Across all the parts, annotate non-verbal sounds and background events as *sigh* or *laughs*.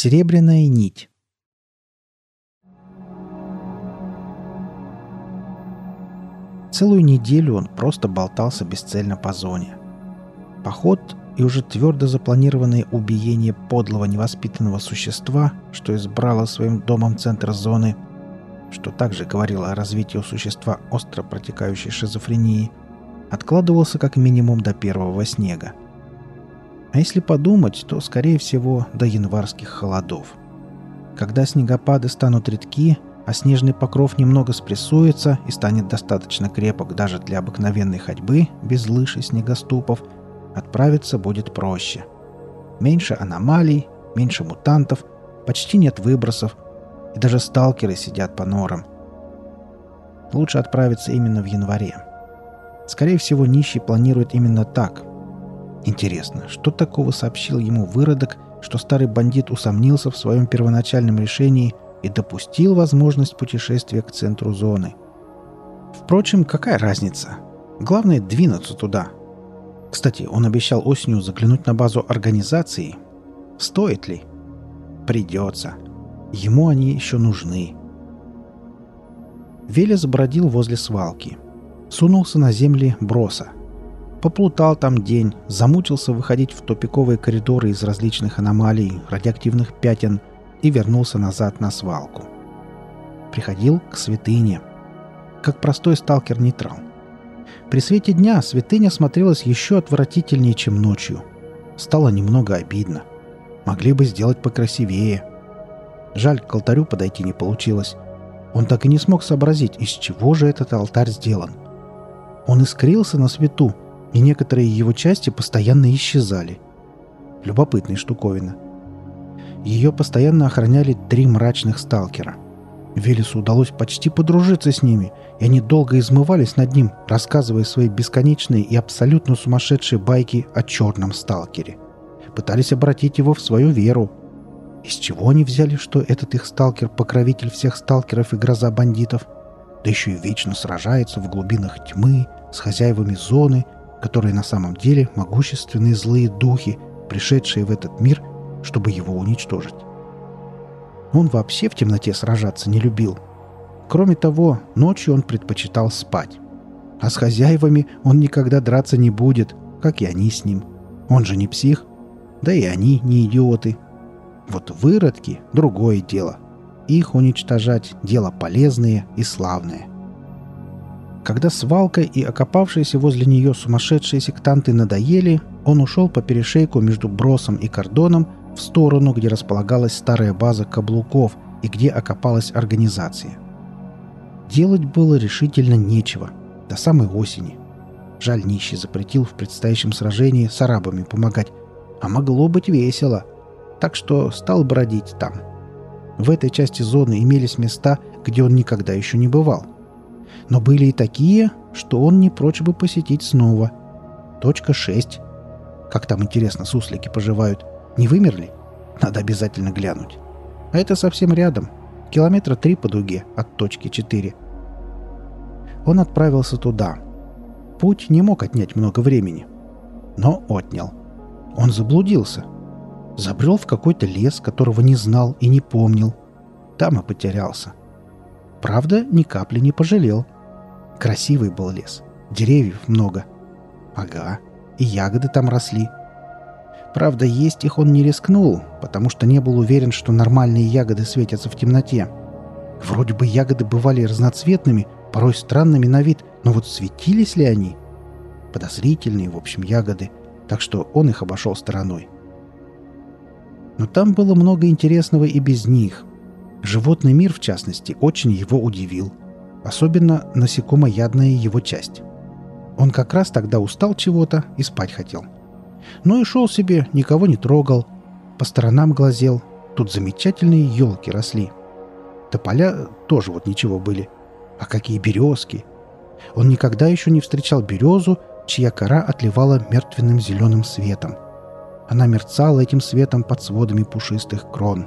Серебряная нить. Целую неделю он просто болтался бесцельно по зоне. Поход и уже твердо запланированное убиение подлого невоспитанного существа, что избрало своим домом центр зоны, что также говорило о развитии у существа остро протекающей шизофрении, откладывался как минимум до первого снега. А если подумать, то, скорее всего, до январских холодов. Когда снегопады станут редки, а снежный покров немного спрессуется и станет достаточно крепок даже для обыкновенной ходьбы, без лыж и снегоступов, отправиться будет проще. Меньше аномалий, меньше мутантов, почти нет выбросов, и даже сталкеры сидят по норам. Лучше отправиться именно в январе. Скорее всего, нищий планирует именно так. Интересно, что такого сообщил ему выродок, что старый бандит усомнился в своем первоначальном решении – и допустил возможность путешествия к центру зоны. Впрочем, какая разница? Главное – двинуться туда. Кстати, он обещал осенью заглянуть на базу организации. Стоит ли? Придется. Ему они еще нужны. Велес бродил возле свалки. Сунулся на земли броса. Поплутал там день, замучился выходить в тупиковые коридоры из различных аномалий, радиоактивных пятен – и вернулся назад на свалку. Приходил к святыне, как простой сталкер-нейтрал. При свете дня святыня смотрелась еще отвратительнее, чем ночью. Стало немного обидно. Могли бы сделать покрасивее. Жаль, к алтарю подойти не получилось. Он так и не смог сообразить, из чего же этот алтарь сделан. Он искрился на свету, и некоторые его части постоянно исчезали. Любопытная штуковина – ее постоянно охраняли три мрачных сталкера. Велесу удалось почти подружиться с ними, и они долго измывались над ним, рассказывая свои бесконечные и абсолютно сумасшедшие байки о черном сталкере. Пытались обратить его в свою веру. Из чего они взяли, что этот их сталкер – покровитель всех сталкеров и гроза бандитов? Да еще и вечно сражается в глубинах тьмы с хозяевами зоны, которые на самом деле могущественные злые духи, пришедшие в этот мир – чтобы его уничтожить. Он вообще в темноте сражаться не любил. Кроме того, ночью он предпочитал спать. А с хозяевами он никогда драться не будет, как и они с ним. Он же не псих. Да и они не идиоты. Вот выродки — другое дело. Их уничтожать — дело полезное и славное. Когда свалка и окопавшиеся возле нее сумасшедшие сектанты надоели, он ушел по перешейку между бросом и кордоном в сторону, где располагалась старая база каблуков и где окопалась организация. Делать было решительно нечего, до самой осени. Жаль, нищий запретил в предстоящем сражении с арабами помогать, а могло быть весело, так что стал бродить там. В этой части зоны имелись места, где он никогда еще не бывал. Но были и такие, что он не прочь бы посетить снова. Точка 6. Как там интересно суслики поживают – не вымерли? Надо обязательно глянуть. А это совсем рядом. Километра три по дуге от точки 4. Он отправился туда. Путь не мог отнять много времени. Но отнял. Он заблудился. Забрел в какой-то лес, которого не знал и не помнил. Там и потерялся. Правда, ни капли не пожалел. Красивый был лес. Деревьев много. Ага. И ягоды там росли. Правда, есть их он не рискнул, потому что не был уверен, что нормальные ягоды светятся в темноте. Вроде бы ягоды бывали разноцветными, порой странными на вид, но вот светились ли они? Подозрительные, в общем, ягоды, так что он их обошел стороной. Но там было много интересного и без них. Животный мир, в частности, очень его удивил. Особенно насекомоядная его часть. Он как раз тогда устал чего-то и спать хотел. — ну и шел себе, никого не трогал. По сторонам глазел. Тут замечательные елки росли. Тополя тоже вот ничего были. А какие березки! Он никогда еще не встречал березу, чья кора отливала мертвенным зеленым светом. Она мерцала этим светом под сводами пушистых крон.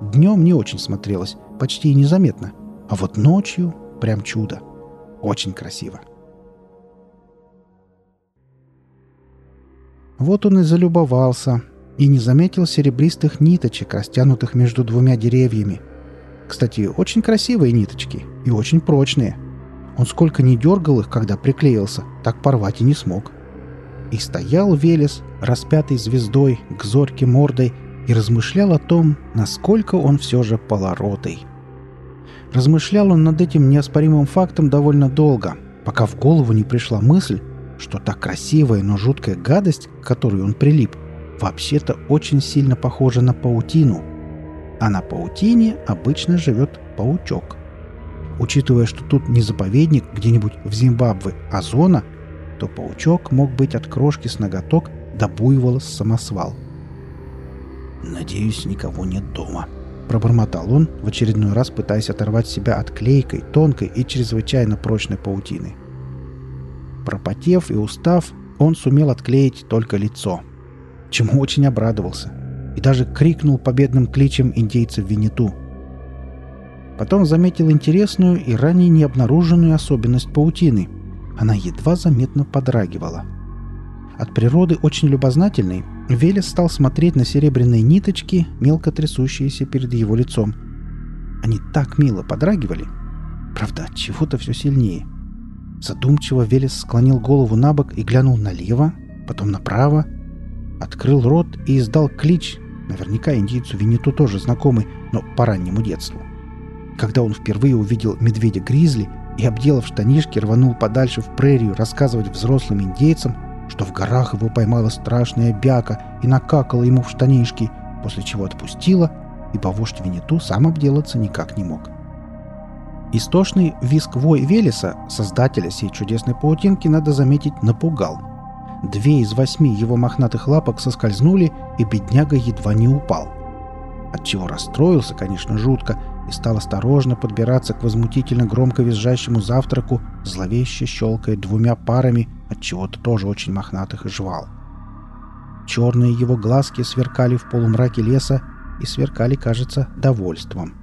Днем не очень смотрелось, почти незаметно. А вот ночью прям чудо. Очень красиво. Вот он и залюбовался, и не заметил серебристых ниточек, растянутых между двумя деревьями. Кстати, очень красивые ниточки и очень прочные. Он сколько не дергал их, когда приклеился, так порвать и не смог. И стоял Велес, распятый звездой, к зорьке мордой, и размышлял о том, насколько он все же полоротый. Размышлял он над этим неоспоримым фактом довольно долго, пока в голову не пришла мысль, что та красивая, но жуткая гадость, к которой он прилип, вообще-то очень сильно похожа на паутину. А на паутине обычно живет паучок. Учитывая, что тут не заповедник где-нибудь в Зимбабве, а зона, то паучок мог быть от крошки с ноготок до буйвола с самосвал. «Надеюсь, никого нет дома», — пробормотал он, в очередной раз пытаясь оторвать себя от клейкой, тонкой и чрезвычайно прочной паутины. Пропотев и устав, он сумел отклеить только лицо — чему очень обрадовался, и даже крикнул победным кличем индейцев Винету. Потом заметил интересную и ранее не обнаруженную особенность паутины. Она едва заметно подрагивала. От природы очень любознательный, Велес стал смотреть на серебряные ниточки, мелко трясущиеся перед его лицом. Они так мило подрагивали. Правда, чего-то все сильнее. Задумчиво Велес склонил голову на бок и глянул налево, потом направо, открыл рот и издал клич, наверняка индийцу Винету тоже знакомый, но по раннему детству. Когда он впервые увидел медведя-гризли и, обделав штанишки, рванул подальше в прерию рассказывать взрослым индейцам, что в горах его поймала страшная бяка и накакала ему в штанишки, после чего отпустила, ибо вождь Винету сам обделаться никак не мог. Истошный виск вой Велеса, создателя сей чудесной паутинки, надо заметить, напугал – Две из восьми его мохнатых лапок соскользнули, и бедняга едва не упал. Отчего расстроился, конечно, жутко, и стал осторожно подбираться к возмутительно громко визжащему завтраку, зловеще щелкая двумя парами, от чего-то тоже очень мохнатых и жвал. Черные его глазки сверкали в полумраке леса и сверкали, кажется, довольством.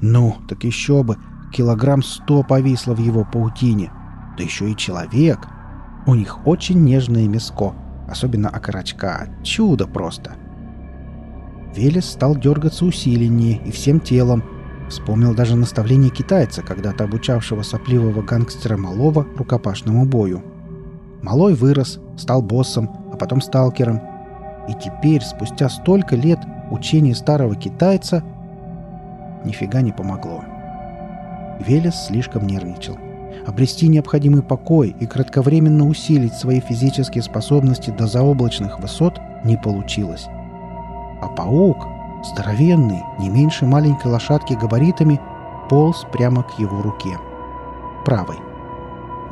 Ну, так еще бы, килограмм сто повисло в его паутине. Да еще и человек — у них очень нежное мяско, особенно окорочка. Чудо просто. Велес стал дергаться усиленнее и всем телом. Вспомнил даже наставление китайца, когда-то обучавшего сопливого гангстера Малова рукопашному бою. Малой вырос, стал боссом, а потом сталкером. И теперь, спустя столько лет, учение старого китайца нифига не помогло. Велес слишком нервничал обрести необходимый покой и кратковременно усилить свои физические способности до заоблачных высот не получилось. А паук, здоровенный, не меньше маленькой лошадки габаритами, полз прямо к его руке. Правой.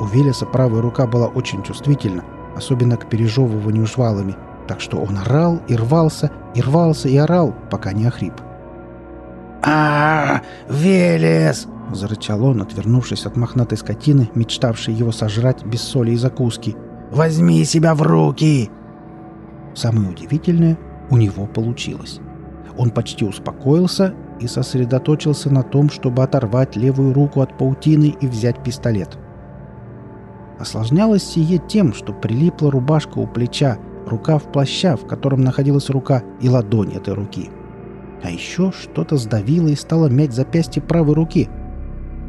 У Велеса правая рука была очень чувствительна, особенно к пережевыванию жвалами, так что он орал и рвался, и рвался и орал, пока не охрип. а, -а, -а Велес!» — зарычал он, отвернувшись от мохнатой скотины, мечтавшей его сожрать без соли и закуски. «Возьми себя в руки!» Самое удивительное — у него получилось. Он почти успокоился и сосредоточился на том, чтобы оторвать левую руку от паутины и взять пистолет. Осложнялось сие тем, что прилипла рубашка у плеча, рукав плаща, в котором находилась рука, и ладонь этой руки. А еще что-то сдавило и стало мять запястье правой руки —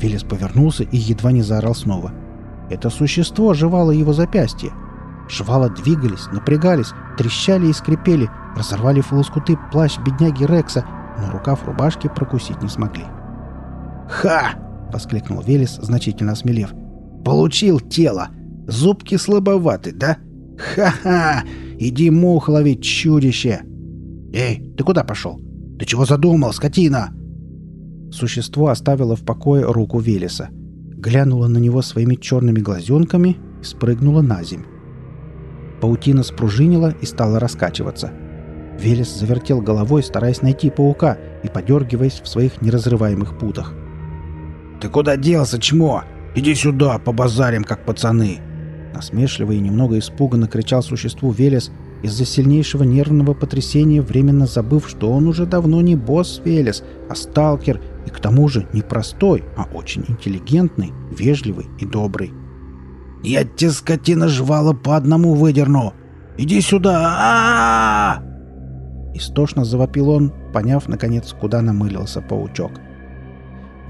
Велес повернулся и едва не заорал снова. Это существо жевало его запястье. Жвала двигались, напрягались, трещали и скрипели, разорвали в лоскуты плащ бедняги Рекса, но рукав рубашки прокусить не смогли. «Ха!» — воскликнул Велес, значительно осмелев. «Получил тело! Зубки слабоваты, да? Ха-ха! Иди мух ловить, чудище!» «Эй, ты куда пошел? Ты чего задумал, скотина?» Существо оставило в покое руку Велеса, глянуло на него своими черными глазенками и спрыгнуло на земь. Паутина спружинила и стала раскачиваться. Велес завертел головой, стараясь найти паука и подергиваясь в своих неразрываемых путах. «Ты куда делся, чмо? Иди сюда, побазарим, как пацаны!» Насмешливо и немного испуганно кричал существу Велес, из-за сильнейшего нервного потрясения временно забыв, что он уже давно не босс Велес, а сталкер и к тому же не простой, а очень интеллигентный, вежливый и добрый. «Я тебе, скотина, жвала по одному выдерну! Иди сюда! а, Истошно завопил он, поняв, наконец, куда намылился паучок.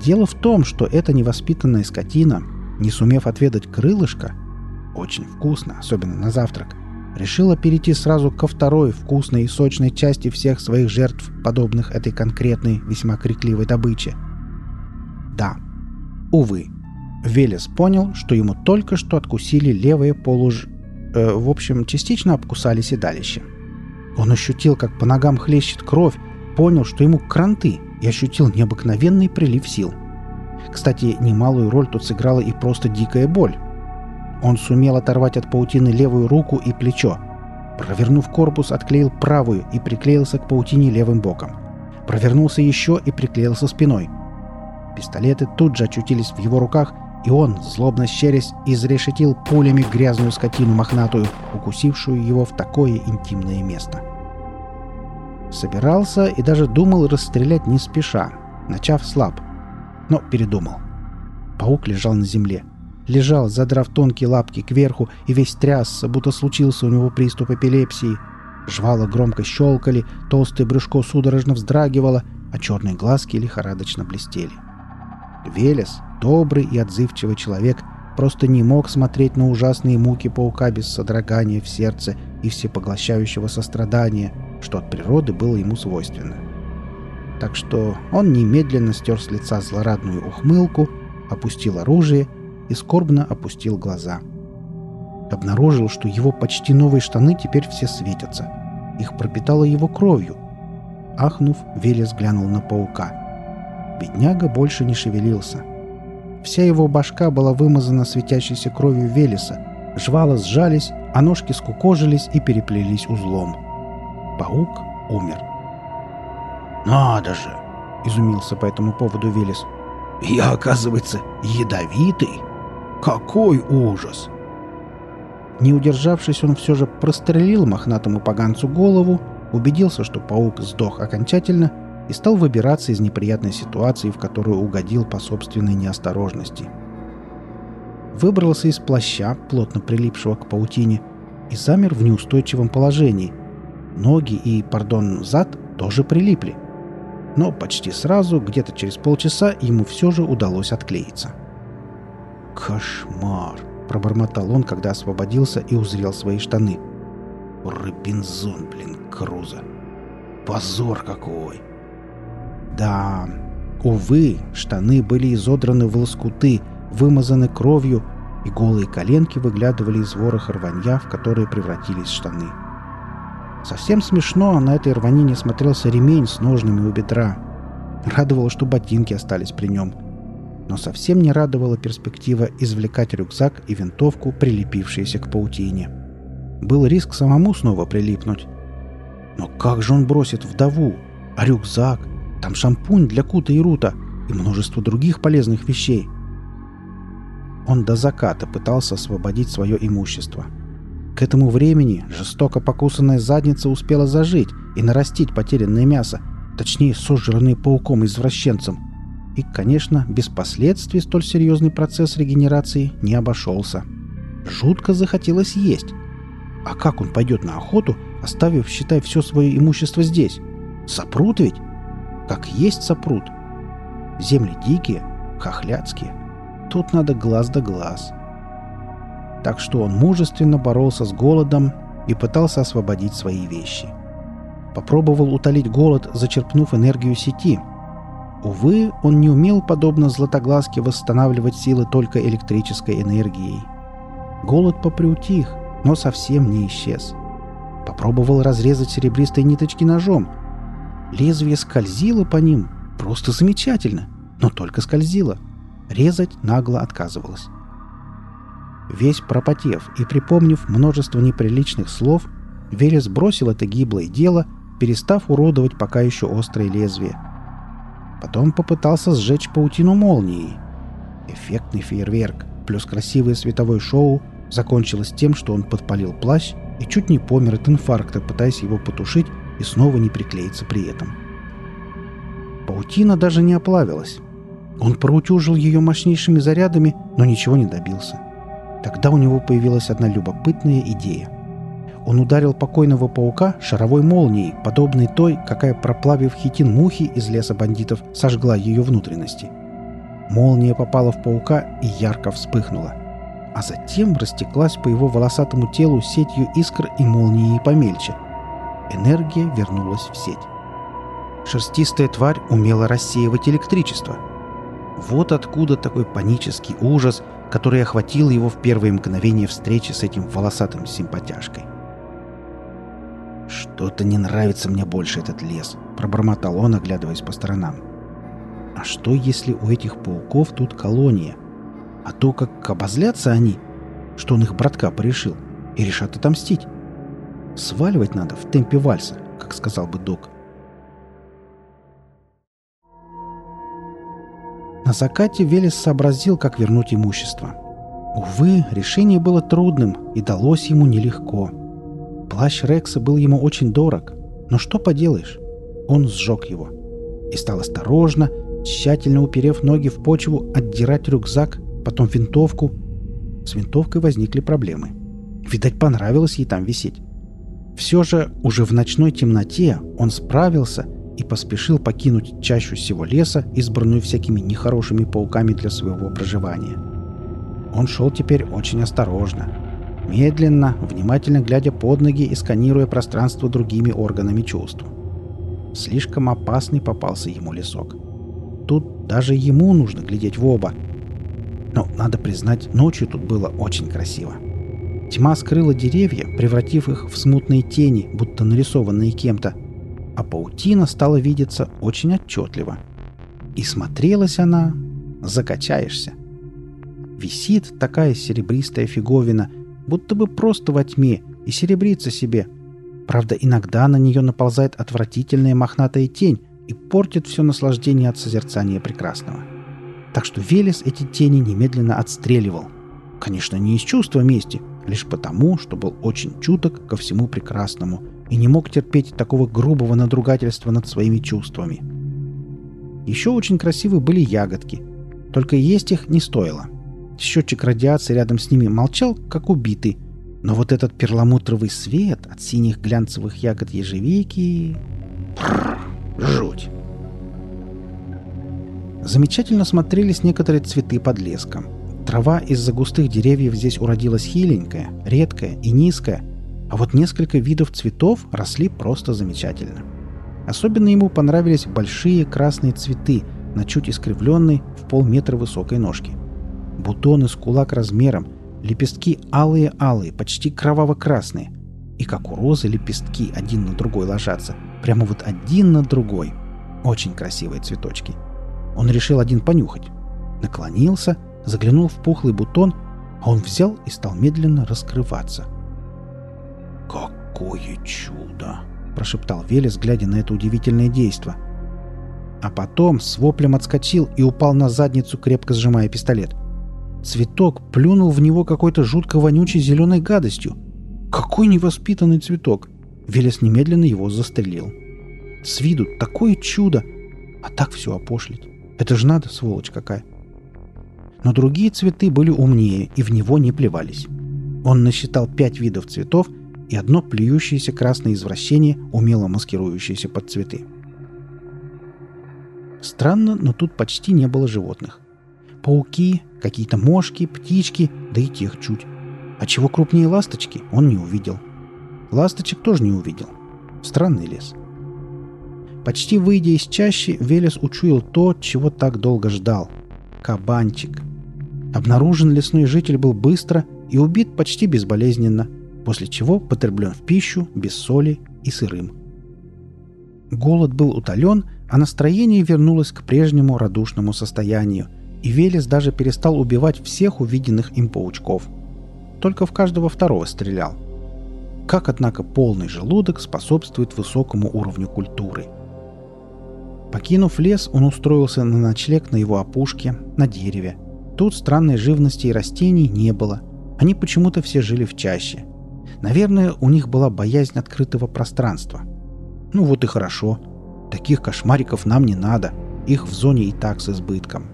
Дело в том, что эта невоспитанная скотина, не сумев отведать крылышко, очень вкусно, особенно на завтрак, решила перейти сразу ко второй вкусной и сочной части всех своих жертв, подобных этой конкретной, весьма крикливой добыче. Да, увы, Велес понял, что ему только что откусили левое полуж... Э, в общем, частично обкусали седалище. Он ощутил, как по ногам хлещет кровь, понял, что ему кранты, и ощутил необыкновенный прилив сил. Кстати, немалую роль тут сыграла и просто дикая боль. Он сумел оторвать от паутины левую руку и плечо. Провернув корпус, отклеил правую и приклеился к паутине левым боком. Провернулся еще и приклеился спиной. Пистолеты тут же очутились в его руках, и он, злобно щерясь, изрешетил пулями грязную скотину мохнатую, укусившую его в такое интимное место. Собирался и даже думал расстрелять не спеша, начав слаб, но передумал. Паук лежал на земле. Лежал, задрав тонкие лапки кверху, и весь трясся, будто случился у него приступ эпилепсии. Жвала громко щелкали, толстое брюшко судорожно вздрагивало, а черные глазки лихорадочно блестели. Велес, добрый и отзывчивый человек, просто не мог смотреть на ужасные муки паука без содрогания в сердце и всепоглощающего сострадания, что от природы было ему свойственно. Так что он немедленно стер с лица злорадную ухмылку, опустил оружие и скорбно опустил глаза. Обнаружил, что его почти новые штаны теперь все светятся. Их пропитало его кровью. Ахнув, Велес глянул на паука. Бедняга больше не шевелился. Вся его башка была вымазана светящейся кровью Велеса. Жвала сжались, а ножки скукожились и переплелись узлом. Паук умер. «Надо же!» — изумился по этому поводу Велес. «Я, оказывается, ядовитый? Какой ужас!» Не удержавшись, он все же прострелил мохнатому поганцу голову, убедился, что паук сдох окончательно и стал выбираться из неприятной ситуации, в которую угодил по собственной неосторожности. Выбрался из плаща, плотно прилипшего к паутине, и замер в неустойчивом положении. Ноги и, пардон, зад тоже прилипли. Но почти сразу, где-то через полчаса, ему все же удалось отклеиться. «Кошмар!» – пробормотал он, когда освободился и узрел свои штаны. «Робинзон, блин, Круза! Позор какой!» Да, увы, штаны были изодраны в лоскуты, вымазаны кровью, и голые коленки выглядывали из вороха рванья, в которые превратились штаны. Совсем смешно на этой рванине смотрелся ремень с ножными у бедра. Радовало, что ботинки остались при нем. Но совсем не радовала перспектива извлекать рюкзак и винтовку, прилепившиеся к паутине. Был риск самому снова прилипнуть. Но как же он бросит вдову? А рюкзак? Там шампунь для Кута и Рута и множество других полезных вещей. Он до заката пытался освободить свое имущество. К этому времени жестоко покусанная задница успела зажить и нарастить потерянное мясо, точнее, сожранное пауком-извращенцем. И, конечно, без последствий столь серьезный процесс регенерации не обошелся. Жутко захотелось есть. А как он пойдет на охоту, оставив, считай, все свое имущество здесь? Сопрут ведь? как есть сопрут. Земли дикие, хохлядские. Тут надо глаз да глаз. Так что он мужественно боролся с голодом и пытался освободить свои вещи. Попробовал утолить голод, зачерпнув энергию сети. Увы, он не умел, подобно Златоглазке, восстанавливать силы только электрической энергией. Голод поприутих, но совсем не исчез. Попробовал разрезать серебристые ниточки ножом – Лезвие скользило по ним. Просто замечательно. Но только скользило. Резать нагло отказывалось. Весь пропотев и припомнив множество неприличных слов, Велес бросил это гиблое дело, перестав уродовать пока еще острое лезвие. Потом попытался сжечь паутину молнией. Эффектный фейерверк плюс красивое световое шоу закончилось тем, что он подпалил плащ и чуть не помер от инфаркта, пытаясь его потушить и снова не приклеиться при этом. Паутина даже не оплавилась. Он проутюжил ее мощнейшими зарядами, но ничего не добился. Тогда у него появилась одна любопытная идея. он ударил покойного паука шаровой молнией, подобной той, какая, проплавив хитин мухи из леса бандитов, сожгла ее внутренности. Молния попала в паука и ярко вспыхнула. А затем растеклась по его волосатому телу сетью искр и молнией помельче. Энергия вернулась в сеть. Шерстистая тварь умела рассеивать электричество. Вот откуда такой панический ужас, который охватил его в первые мгновения встречи с этим волосатым симпатяшкой. «Что-то не нравится мне больше этот лес», — пробормотал он, оглядываясь по сторонам. «А что, если у этих пауков тут колония? А то, как обозлятся они, что он их братка порешил, и решат отомстить. Сваливать надо в темпе вальса, как сказал бы док. На закате Велес сообразил, как вернуть имущество. Увы, решение было трудным и далось ему нелегко. Плащ Рекса был ему очень дорог, но что поделаешь? Он сжег его и стал осторожно, тщательно уперев ноги в почву, отдирать рюкзак, потом винтовку. С винтовкой возникли проблемы. Видать, понравилось ей там висеть. Все же уже в ночной темноте он справился – и поспешил покинуть чащу всего леса, избранную всякими нехорошими пауками для своего проживания. Он шел теперь очень осторожно, медленно, внимательно глядя под ноги и сканируя пространство другими органами чувств. Слишком опасный попался ему лесок. Тут даже ему нужно глядеть в оба. Но, надо признать, ночью тут было очень красиво. Тьма скрыла деревья, превратив их в смутные тени, будто нарисованные кем-то, а паутина стала видеться очень отчетливо. И смотрелась она... закачаешься. Висит такая серебристая фиговина, будто бы просто во тьме, и серебрится себе. Правда, иногда на нее наползает отвратительная мохнатая тень и портит все наслаждение от созерцания прекрасного. Так что Велес эти тени немедленно отстреливал. Конечно, не из чувства мести, лишь потому, что был очень чуток ко всему прекрасному и не мог терпеть такого грубого надругательства над своими чувствами. Еще очень красивы были ягодки, только есть их не стоило. Счетчик радиации рядом с ними молчал, как убитый, но вот этот перламутровый свет от синих глянцевых ягод ежевики... Бррр, жуть! Замечательно смотрелись некоторые цветы под леском. Трава из-за густых деревьев здесь уродилась хиленькая, редкая и низкая, а вот несколько видов цветов росли просто замечательно. Особенно ему понравились большие красные цветы на чуть искривленной в полметра высокой ножке. Бутоны с кулак размером, лепестки алые-алые, почти кроваво-красные. И как у розы лепестки один на другой ложатся. Прямо вот один на другой. Очень красивые цветочки. Он решил один понюхать. Наклонился, заглянул в пухлый бутон, а он взял и стал медленно раскрываться – «Какое чудо!» – прошептал Велес, глядя на это удивительное действо. А потом с воплем отскочил и упал на задницу, крепко сжимая пистолет. Цветок плюнул в него какой-то жутко вонючей зеленой гадостью. Какой невоспитанный цветок! Велес немедленно его застрелил. С виду такое чудо! А так все опошлить. Это ж надо, сволочь какая! Но другие цветы были умнее и в него не плевались. Он насчитал пять видов цветов – и одно плюющееся красное извращение, умело маскирующееся под цветы. Странно, но тут почти не было животных. Пауки, какие-то мошки, птички, да и тех чуть. А чего крупнее ласточки, он не увидел. Ласточек тоже не увидел. Странный лес. Почти выйдя из чащи, Велес учуял то, чего так долго ждал. Кабанчик. Обнаружен лесной житель был быстро и убит почти безболезненно – после чего потреблен в пищу без соли и сырым. Голод был утолен, а настроение вернулось к прежнему радушному состоянию, и Велес даже перестал убивать всех увиденных им паучков. Только в каждого второго стрелял. Как, однако, полный желудок способствует высокому уровню культуры. Покинув лес, он устроился на ночлег на его опушке, на дереве. Тут странной живности и растений не было. Они почему-то все жили в чаще – Наверное, у них была боязнь открытого пространства. Ну вот и хорошо. Таких кошмариков нам не надо. Их в зоне и так с избытком.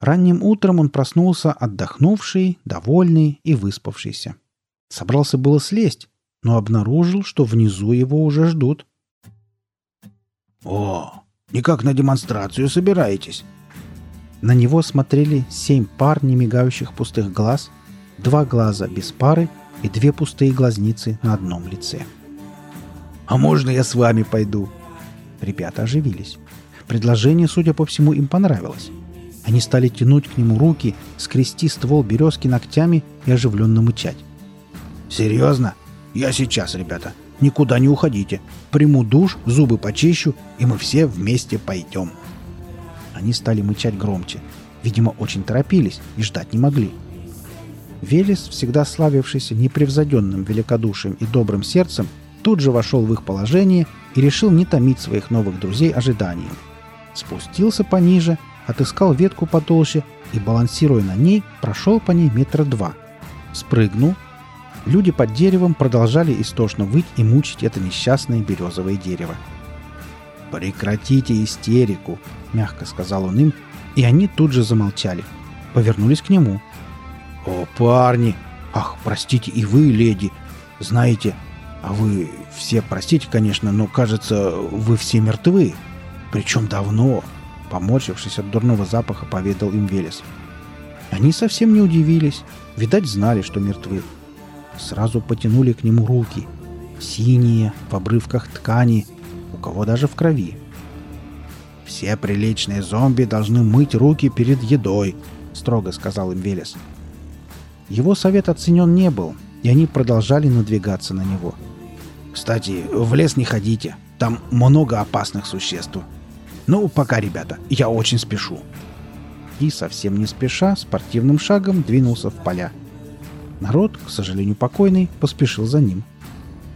Ранним утром он проснулся отдохнувший, довольный и выспавшийся. Собрался было слезть, но обнаружил, что внизу его уже ждут. «О, никак на демонстрацию собираетесь?» На него смотрели семь пар немигающих пустых глаз, два глаза без пары и две пустые глазницы на одном лице. «А можно я с вами пойду?» Ребята оживились. Предложение, судя по всему, им понравилось. Они стали тянуть к нему руки, скрести ствол березки ногтями и оживленно мычать. «Серьезно? Я сейчас, ребята. Никуда не уходите. Приму душ, зубы почищу, и мы все вместе пойдем». Они стали мычать громче. Видимо, очень торопились и ждать не могли. Велес, всегда славившийся непревзойденным великодушием и добрым сердцем, тут же вошел в их положение и решил не томить своих новых друзей ожиданием. Спустился пониже, отыскал ветку потолще и, балансируя на ней, прошел по ней метра два. Спрыгнул. Люди под деревом продолжали истошно выть и мучить это несчастное березовое дерево. «Прекратите истерику!» — мягко сказал он им, и они тут же замолчали. Повернулись к нему. «О, парни! Ах, простите, и вы, леди! Знаете, а вы все, простите, конечно, но, кажется, вы все мертвы. Причем давно!» Поморщившись от дурного запаха, поведал им Велес. Они совсем не удивились. Видать, знали, что мертвы. Сразу потянули к нему руки. Синие, в обрывках ткани, у кого даже в крови. «Все приличные зомби должны мыть руки перед едой», — строго сказал им Велес. Его совет оценен не был, и они продолжали надвигаться на него. «Кстати, в лес не ходите. Там много опасных существ. Ну, пока, ребята, я очень спешу». И совсем не спеша, спортивным шагом двинулся в поля. Народ, к сожалению покойный, поспешил за ним.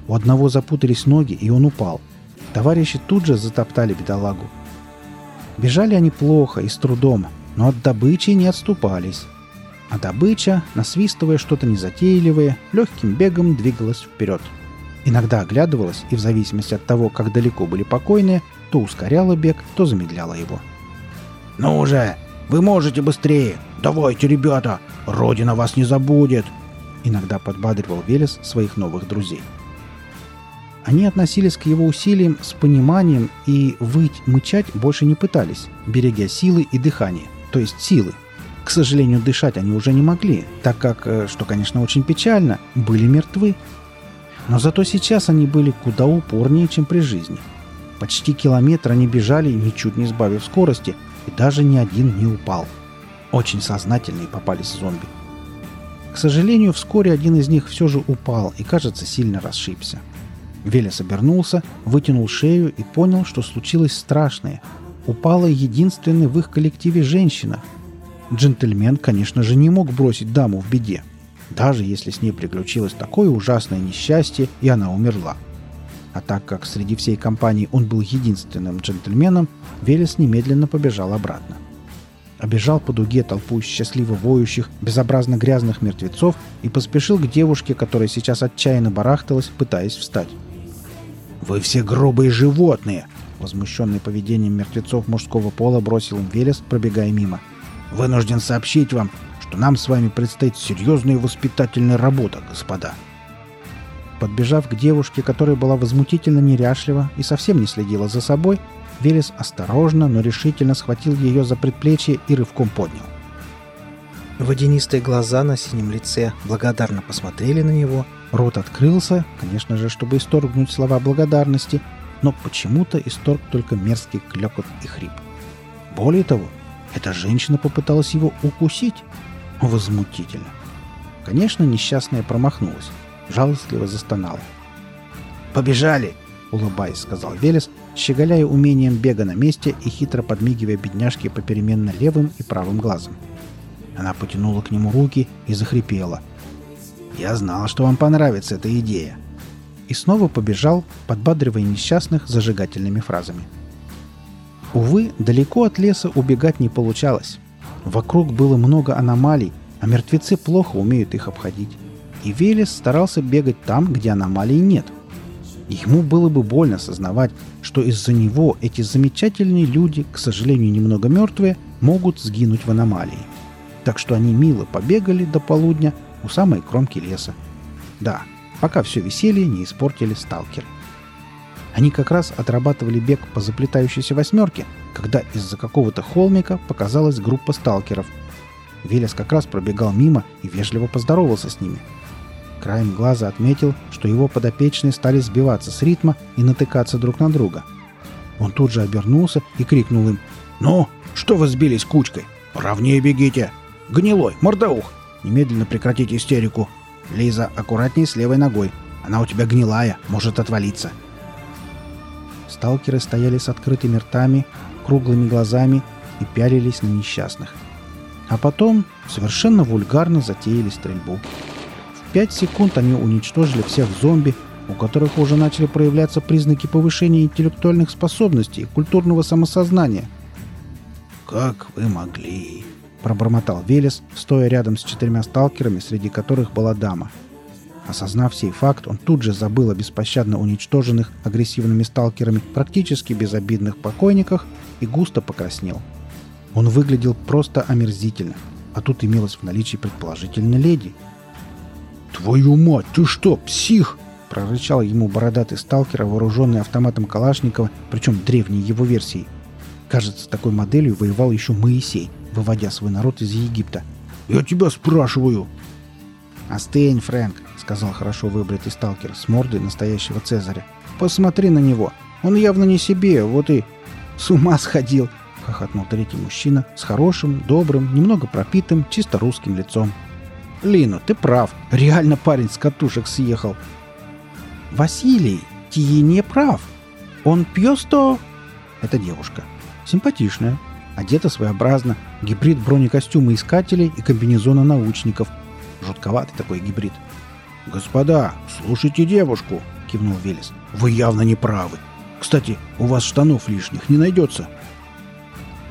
У одного запутались ноги, и он упал. Товарищи тут же затоптали бедолагу. Бежали они плохо и с трудом, но от добычи не отступались. А добыча, насвистывая что-то незатейливое, легким бегом двигалась вперед. Иногда оглядывалась и в зависимости от того, как далеко были покойные, то ускоряла бег, то замедляла его. «Ну уже! Вы можете быстрее! Давайте, ребята! Родина вас не забудет!» Иногда подбадривал Велес своих новых друзей. Они относились к его усилиям с пониманием и выть, мычать больше не пытались, берегя силы и дыхание, то есть силы. К сожалению, дышать они уже не могли, так как, э, что, конечно, очень печально, были мертвы. Но зато сейчас они были куда упорнее, чем при жизни. Почти километр они бежали, ничуть не сбавив скорости, и даже ни один не упал. Очень сознательные попались зомби. К сожалению, вскоре один из них все же упал и, кажется, сильно расшибся. Велес обернулся, вытянул шею и понял, что случилось страшное. Упала единственная в их коллективе женщина. Джентльмен, конечно же, не мог бросить даму в беде, даже если с ней приключилось такое ужасное несчастье, и она умерла. А так как среди всей компании он был единственным джентльменом, Велес немедленно побежал обратно. Обежал по дуге толпу счастливо воющих, безобразно грязных мертвецов и поспешил к девушке, которая сейчас отчаянно барахталась, пытаясь встать. «Вы все грубые животные!» Возмущенный поведением мертвецов мужского пола бросил им Велес, пробегая мимо. «Вынужден сообщить вам, что нам с вами предстоит серьезная воспитательная работа, господа». Подбежав к девушке, которая была возмутительно неряшлива и совсем не следила за собой, Велес осторожно, но решительно схватил ее за предплечье и рывком поднял. Водянистые глаза на синем лице благодарно посмотрели на него, рот открылся, конечно же, чтобы исторгнуть слова благодарности, но почему-то исторг только мерзкий клекот и хрип. Более того, эта женщина попыталась его укусить. Возмутительно. Конечно, несчастная промахнулась. Жалостливо застонала. «Побежали!» — улыбаясь, сказал Велес, щеголяя умением бега на месте и хитро подмигивая бедняжке попеременно левым и правым глазом. Она потянула к нему руки и захрипела. «Я знал, что вам понравится эта идея!» И снова побежал, подбадривая несчастных зажигательными фразами. Увы, далеко от леса убегать не получалось. Вокруг было много аномалий, а мертвецы плохо умеют их обходить. И Велес старался бегать там, где аномалий нет. Ему было бы больно сознавать, что из-за него эти замечательные люди, к сожалению, немного мертвые, могут сгинуть в аномалии так что они мило побегали до полудня у самой кромки леса. Да, пока все веселье не испортили сталкеры. Они как раз отрабатывали бег по заплетающейся восьмерке, когда из-за какого-то холмика показалась группа сталкеров. Велес как раз пробегал мимо и вежливо поздоровался с ними. Краем глаза отметил, что его подопечные стали сбиваться с ритма и натыкаться друг на друга. Он тут же обернулся и крикнул им «Ну, что вы сбились кучкой? Ровнее бегите! Гнилой, мордоух! Немедленно прекратите истерику! Лиза, аккуратнее с левой ногой. Она у тебя гнилая, может отвалиться!» Сталкеры стояли с открытыми ртами, круглыми глазами и пялились на несчастных. А потом совершенно вульгарно затеяли стрельбу. В пять секунд они уничтожили всех зомби, у которых уже начали проявляться признаки повышения интеллектуальных способностей и культурного самосознания. «Как вы могли?» – пробормотал Велес, стоя рядом с четырьмя сталкерами, среди которых была дама – Осознав сей факт, он тут же забыл о беспощадно уничтоженных агрессивными сталкерами практически безобидных покойниках и густо покраснел. Он выглядел просто омерзительно, а тут имелось в наличии предположительно леди. «Твою мать, ты что, псих?» – прорычал ему бородатый сталкер, вооруженный автоматом Калашникова, причем древней его версией. Кажется, такой моделью воевал еще Моисей, выводя свой народ из Египта. «Я тебя спрашиваю!» «Остынь, Фрэнк сказал хорошо выбритый сталкер с мордой настоящего Цезаря. «Посмотри на него! Он явно не себе, вот и...» «С ума сходил!» — хохотнул третий мужчина с хорошим, добрым, немного пропитым, чисто русским лицом. «Лину, ты прав. Реально парень с катушек съехал». «Василий, ты не прав. Он пьёсто...» Это девушка. Симпатичная. Одета своеобразно. Гибрид бронекостюма искателей и комбинезона научников. Жутковатый такой гибрид. «Господа, слушайте девушку!» — кивнул Велес. «Вы явно не правы. Кстати, у вас штанов лишних не найдется».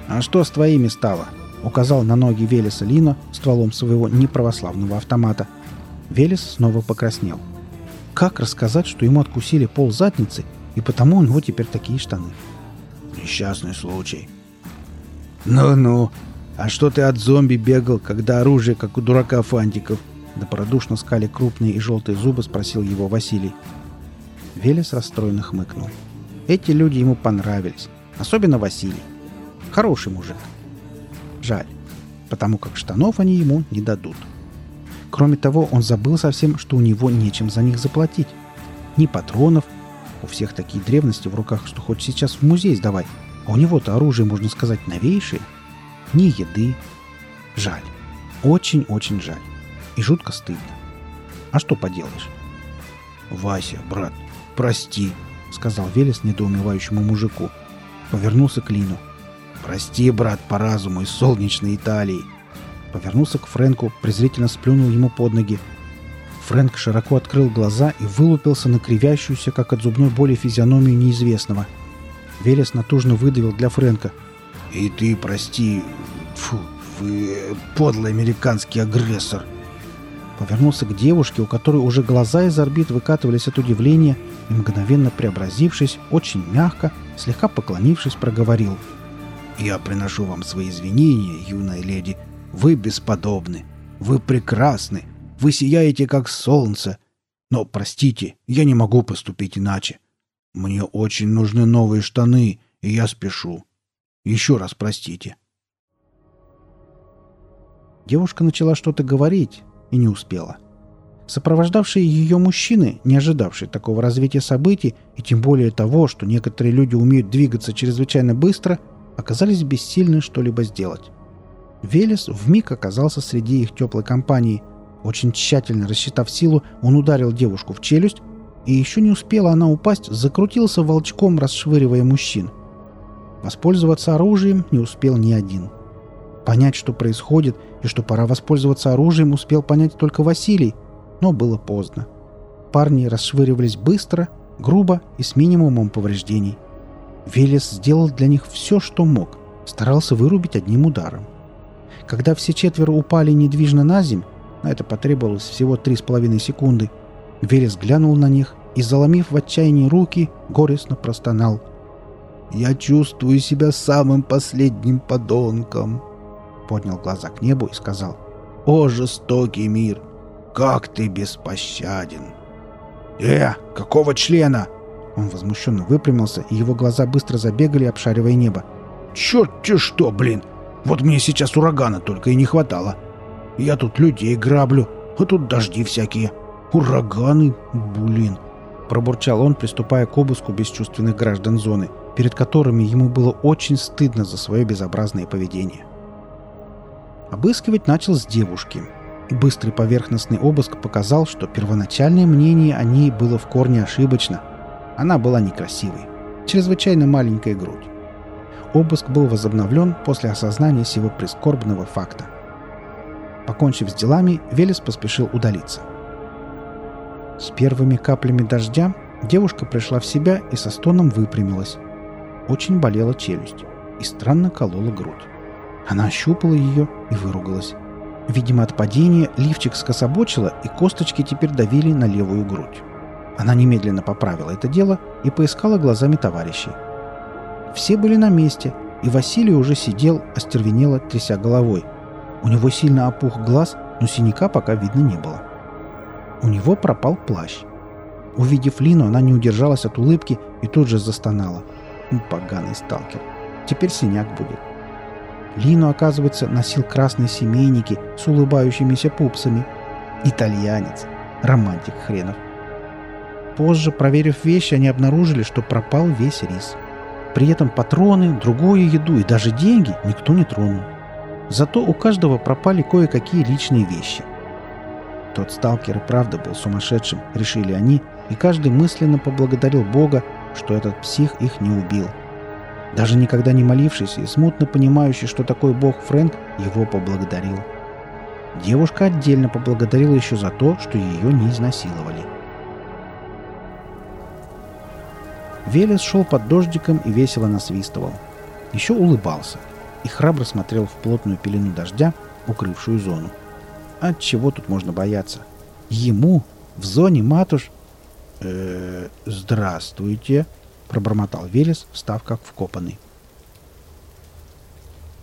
«А что с твоими стало?» — указал на ноги Велеса Лино стволом своего неправославного автомата. Велес снова покраснел. Как рассказать, что ему откусили пол задницы, и потому у него теперь такие штаны? Несчастный случай. «Ну-ну, а что ты от зомби бегал, когда оружие, как у дурака Фантиков?» Добродушно скали крупные и желтые зубы, спросил его Василий. Велес расстроенно хмыкнул. Эти люди ему понравились. Особенно Василий. Хороший мужик. Жаль. Потому как штанов они ему не дадут. Кроме того, он забыл совсем, что у него нечем за них заплатить. Ни патронов. У всех такие древности в руках, что хоть сейчас в музей сдавай. А у него-то оружие, можно сказать, новейшее. Ни еды. Жаль. Очень-очень жаль и жутко стыдно. А что поделаешь? «Вася, брат, прости», — сказал Велес недоумевающему мужику. Повернулся к Лину. «Прости, брат, по разуму из солнечной Италии». Повернулся к Фрэнку, презрительно сплюнул ему под ноги. Фрэнк широко открыл глаза и вылупился на кривящуюся, как от зубной боли, физиономию неизвестного. Велес натужно выдавил для Фрэнка. «И ты, прости, фу, вы подлый американский агрессор!» Повернулся к девушке, у которой уже глаза из орбит выкатывались от удивления, и, мгновенно преобразившись, очень мягко, слегка поклонившись, проговорил. «Я приношу вам свои извинения, юная леди. Вы бесподобны. Вы прекрасны. Вы сияете, как солнце. Но, простите, я не могу поступить иначе. Мне очень нужны новые штаны, и я спешу. Еще раз простите». Девушка начала что-то говорить, и не успела. Сопровождавшие ее мужчины, не ожидавшие такого развития событий и тем более того, что некоторые люди умеют двигаться чрезвычайно быстро, оказались бессильны что-либо сделать. Велес вмиг оказался среди их теплой компании. Очень тщательно рассчитав силу, он ударил девушку в челюсть, и еще не успела она упасть, закрутился волчком, расшвыривая мужчин. Воспользоваться оружием не успел ни один – Понять, что происходит, и что пора воспользоваться оружием, успел понять только Василий, но было поздно. Парни расшвыривались быстро, грубо и с минимумом повреждений. Велес сделал для них все, что мог, старался вырубить одним ударом. Когда все четверо упали недвижно на земь, на это потребовалось всего три с половиной секунды, Велес глянул на них и, заломив в отчаянии руки, горестно простонал. «Я чувствую себя самым последним подонком!» Поднял глаза к небу и сказал «О, жестокий мир! Как ты беспощаден!» «Э, какого члена?» Он возмущенно выпрямился, и его глаза быстро забегали, обшаривая небо. «Черт те что, блин! Вот мне сейчас урагана только и не хватало. Я тут людей граблю, а тут дожди всякие. Ураганы, блин!» Пробурчал он, приступая к обыску бесчувственных граждан зоны, перед которыми ему было очень стыдно за свое безобразное поведение. Обыскивать начал с девушки. Быстрый поверхностный обыск показал, что первоначальное мнение о ней было в корне ошибочно. Она была некрасивой. Чрезвычайно маленькая грудь. Обыск был возобновлен после осознания сего прискорбного факта. Покончив с делами, Велес поспешил удалиться. С первыми каплями дождя девушка пришла в себя и со стоном выпрямилась. Очень болела челюсть и странно колола грудь. Она ощупала ее и выругалась. Видимо, от падения лифчик скособочило, и косточки теперь давили на левую грудь. Она немедленно поправила это дело и поискала глазами товарищей. Все были на месте, и Василий уже сидел, остервенело, тряся головой. У него сильно опух глаз, но синяка пока видно не было. У него пропал плащ. Увидев Лину, она не удержалась от улыбки и тут же застонала. Поганый сталкер. Теперь синяк будет. Лину, оказывается, носил красные семейники с улыбающимися пупсами. Итальянец. Романтик хренов. Позже, проверив вещи, они обнаружили, что пропал весь рис. При этом патроны, другую еду и даже деньги никто не тронул. Зато у каждого пропали кое-какие личные вещи. Тот сталкер и правда был сумасшедшим, решили они, и каждый мысленно поблагодарил Бога, что этот псих их не убил – даже никогда не молившийся и смутно понимающий, что такой бог Фрэнк, его поблагодарил. Девушка отдельно поблагодарила еще за то, что ее не изнасиловали. Велес шел под дождиком и весело насвистывал. Еще улыбался и храбро смотрел в плотную пелену дождя, укрывшую зону. От чего тут можно бояться? Ему в зоне матуш... Э, здравствуйте, пробормотал Велес, встав как вкопанный.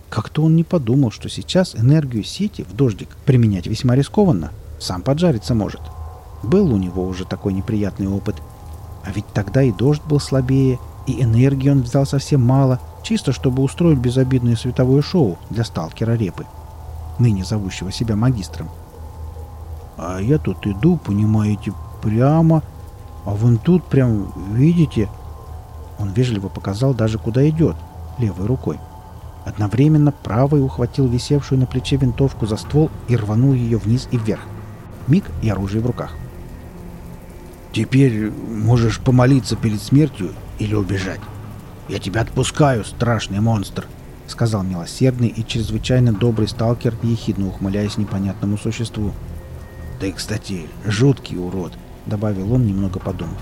Как-то он не подумал, что сейчас энергию сети в дождик применять весьма рискованно. Сам поджариться может. Был у него уже такой неприятный опыт. А ведь тогда и дождь был слабее, и энергии он взял совсем мало, чисто чтобы устроить безобидное световое шоу для сталкера Репы, ныне зовущего себя магистром. А я тут иду, понимаете, прямо, а вон тут прям, видите, он вежливо показал даже куда идет, левой рукой. Одновременно правой ухватил висевшую на плече винтовку за ствол и рванул ее вниз и вверх. Миг и оружие в руках. «Теперь можешь помолиться перед смертью или убежать. Я тебя отпускаю, страшный монстр!» — сказал милосердный и чрезвычайно добрый сталкер, ехидно ухмыляясь непонятному существу. «Ты, кстати, жуткий урод», — добавил он, немного подумав.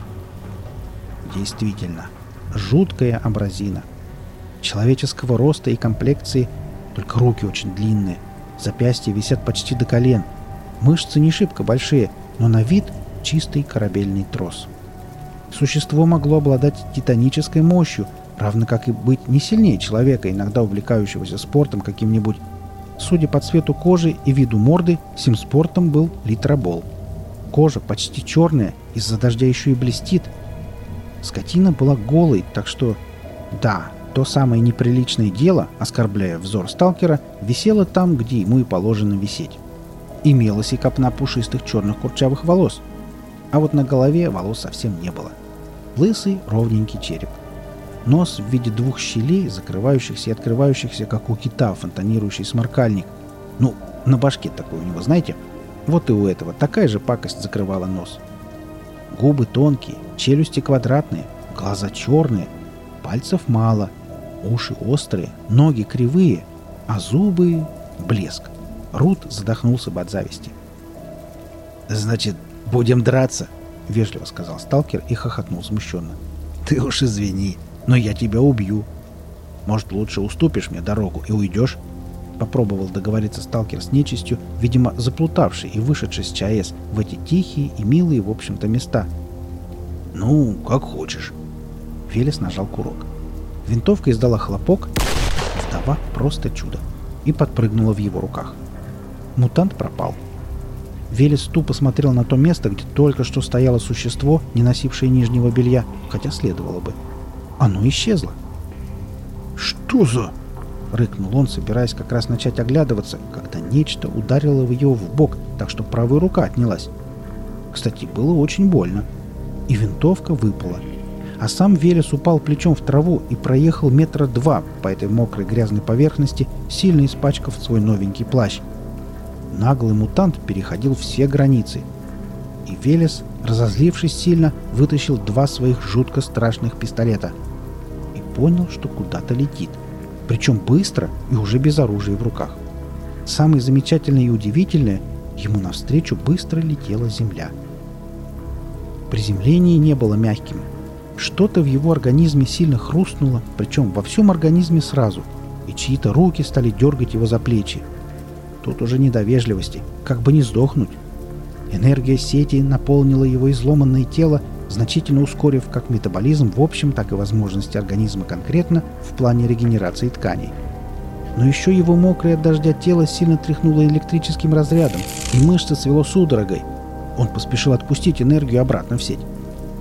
«Действительно, жуткая абразина. Человеческого роста и комплекции, только руки очень длинные, запястья висят почти до колен. Мышцы не шибко большие, но на вид чистый корабельный трос. Существо могло обладать титанической мощью, равно как и быть не сильнее человека, иногда увлекающегося спортом каким-нибудь. Судя по цвету кожи и виду морды, сим спортом был литробол. Кожа почти черная, из-за дождя еще и блестит, Скотина была голой, так что... Да, то самое неприличное дело, оскорбляя взор сталкера, висело там, где ему и положено висеть. Имелась и копна пушистых черных курчавых волос. А вот на голове волос совсем не было. Лысый, ровненький череп. Нос в виде двух щелей, закрывающихся и открывающихся, как у кита, фонтанирующий сморкальник. Ну, на башке такой у него, знаете? Вот и у этого такая же пакость закрывала нос. Губы тонкие, челюсти квадратные, глаза черные, пальцев мало, уши острые, ноги кривые, а зубы — блеск. Рут задохнулся бы от зависти. «Значит, будем драться?» — вежливо сказал сталкер и хохотнул смущенно. «Ты уж извини, но я тебя убью. Может, лучше уступишь мне дорогу и уйдешь?» Попробовал договориться сталкер с нечистью, видимо, заплутавший и вышедший с ЧАЭС в эти тихие и милые, в общем-то, места. «Ну, как хочешь». Фелис нажал курок. Винтовка издала хлопок. Вдова просто чудо. И подпрыгнула в его руках. Мутант пропал. Велес тупо смотрел на то место, где только что стояло существо, не носившее нижнего белья, хотя следовало бы. Оно исчезло. «Что за...» — рыкнул он, собираясь как раз начать оглядываться, когда нечто ударило в его в бок, так что правая рука отнялась. Кстати, было очень больно. И винтовка выпала. А сам Велес упал плечом в траву и проехал метра два по этой мокрой грязной поверхности, сильно испачкав свой новенький плащ. Наглый мутант переходил все границы. И Велес, разозлившись сильно, вытащил два своих жутко страшных пистолета. И понял, что куда-то летит. Причем быстро и уже без оружия в руках. Самое замечательное и удивительное — ему навстречу быстро летела земля. Приземление не было мягким. Что-то в его организме сильно хрустнуло, причем во всем организме сразу, и чьи-то руки стали дергать его за плечи. Тут уже не до вежливости, как бы не сдохнуть. Энергия сети наполнила его изломанное тело, значительно ускорив как метаболизм в общем, так и возможности организма конкретно в плане регенерации тканей. Но еще его мокрое от дождя тело сильно тряхнуло электрическим разрядом, и мышцы свело судорогой. Он поспешил отпустить энергию обратно в сеть.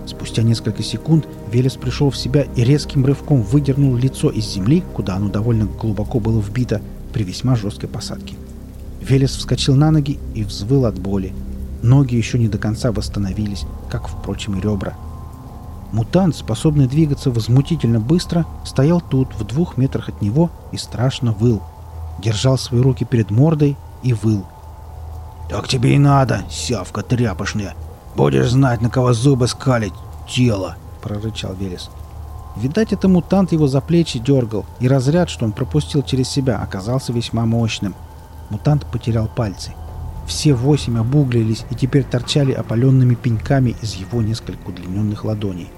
Спустя несколько секунд Велес пришел в себя и резким рывком выдернул лицо из земли, куда оно довольно глубоко было вбито, при весьма жесткой посадке. Велес вскочил на ноги и взвыл от боли. Ноги еще не до конца восстановились, как, впрочем, и ребра. Мутант, способный двигаться возмутительно быстро, стоял тут, в двух метрах от него, и страшно выл. Держал свои руки перед мордой и выл. «Так тебе и надо, сявка тряпошная! Будешь знать, на кого зубы скалить! Тело!» — прорычал Велес. Видать, это мутант его за плечи дергал, и разряд, что он пропустил через себя, оказался весьма мощным. Мутант потерял пальцы. Все восемь обуглились и теперь торчали опаленными пеньками из его несколько удлиненных ладоней.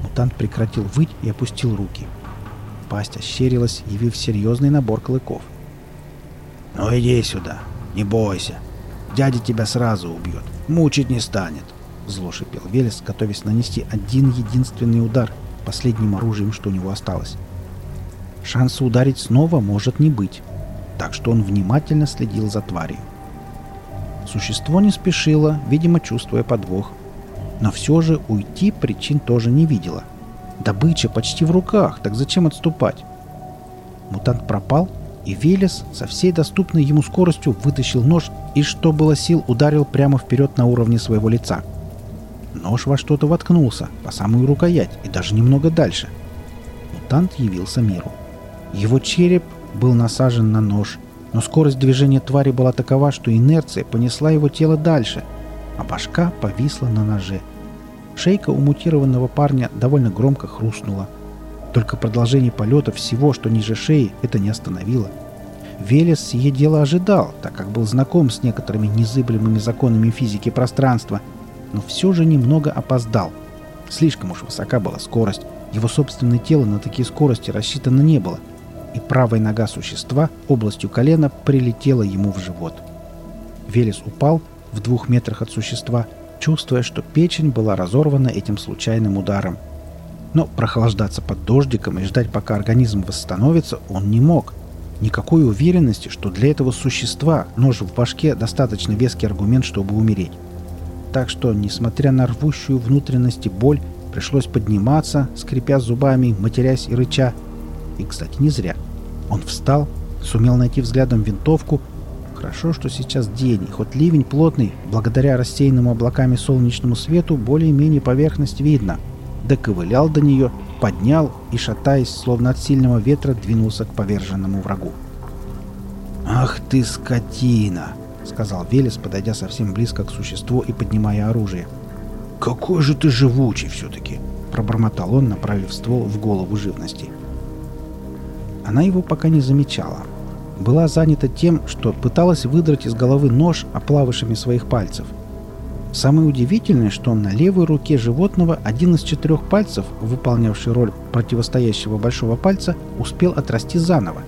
Мутант прекратил выть и опустил руки. Пасть ощерилась, явив серьезный набор клыков. «Ну иди сюда, не бойся. Дядя тебя сразу убьет, мучить не станет», — зло шипел Велес, готовясь нанести один единственный удар последним оружием, что у него осталось. Шанса ударить снова может не быть, так что он внимательно следил за тварью. Существо не спешило, видимо, чувствуя подвох. Но все же уйти причин тоже не видела. Добыча почти в руках, так зачем отступать? Мутант пропал, и Велес со всей доступной ему скоростью вытащил нож и, что было сил, ударил прямо вперед на уровне своего лица. Нож во что-то воткнулся, по самую рукоять и даже немного дальше. Мутант явился миру. Его череп был насажен на нож, но скорость движения твари была такова, что инерция понесла его тело дальше, а башка повисла на ноже. Шейка у мутированного парня довольно громко хрустнула. Только продолжение полета всего, что ниже шеи, это не остановило. Велес сие дело ожидал, так как был знаком с некоторыми незыблемыми законами физики пространства, но все же немного опоздал. Слишком уж высока была скорость, его собственное тело на такие скорости рассчитано не было — и правая нога существа областью колена прилетела ему в живот. Велес упал в двух метрах от существа, чувствуя, что печень была разорвана этим случайным ударом. Но прохлаждаться под дождиком и ждать, пока организм восстановится, он не мог. Никакой уверенности, что для этого существа нож в башке достаточно веский аргумент, чтобы умереть. Так что, несмотря на рвущую внутренности боль, пришлось подниматься, скрипя зубами, матерясь и рыча, и, кстати, не зря. Он встал, сумел найти взглядом винтовку. Хорошо, что сейчас день, и хоть ливень плотный, благодаря рассеянному облаками солнечному свету, более-менее поверхность видно. Доковылял до нее, поднял и, шатаясь, словно от сильного ветра, двинулся к поверженному врагу. «Ах ты, скотина!» — сказал Велес, подойдя совсем близко к существу и поднимая оружие. «Какой же ты живучий все-таки!» — пробормотал он, направив ствол в голову живности. — она его пока не замечала. Была занята тем, что пыталась выдрать из головы нож оплавышами своих пальцев. Самое удивительное, что на левой руке животного один из четырех пальцев, выполнявший роль противостоящего большого пальца, успел отрасти заново.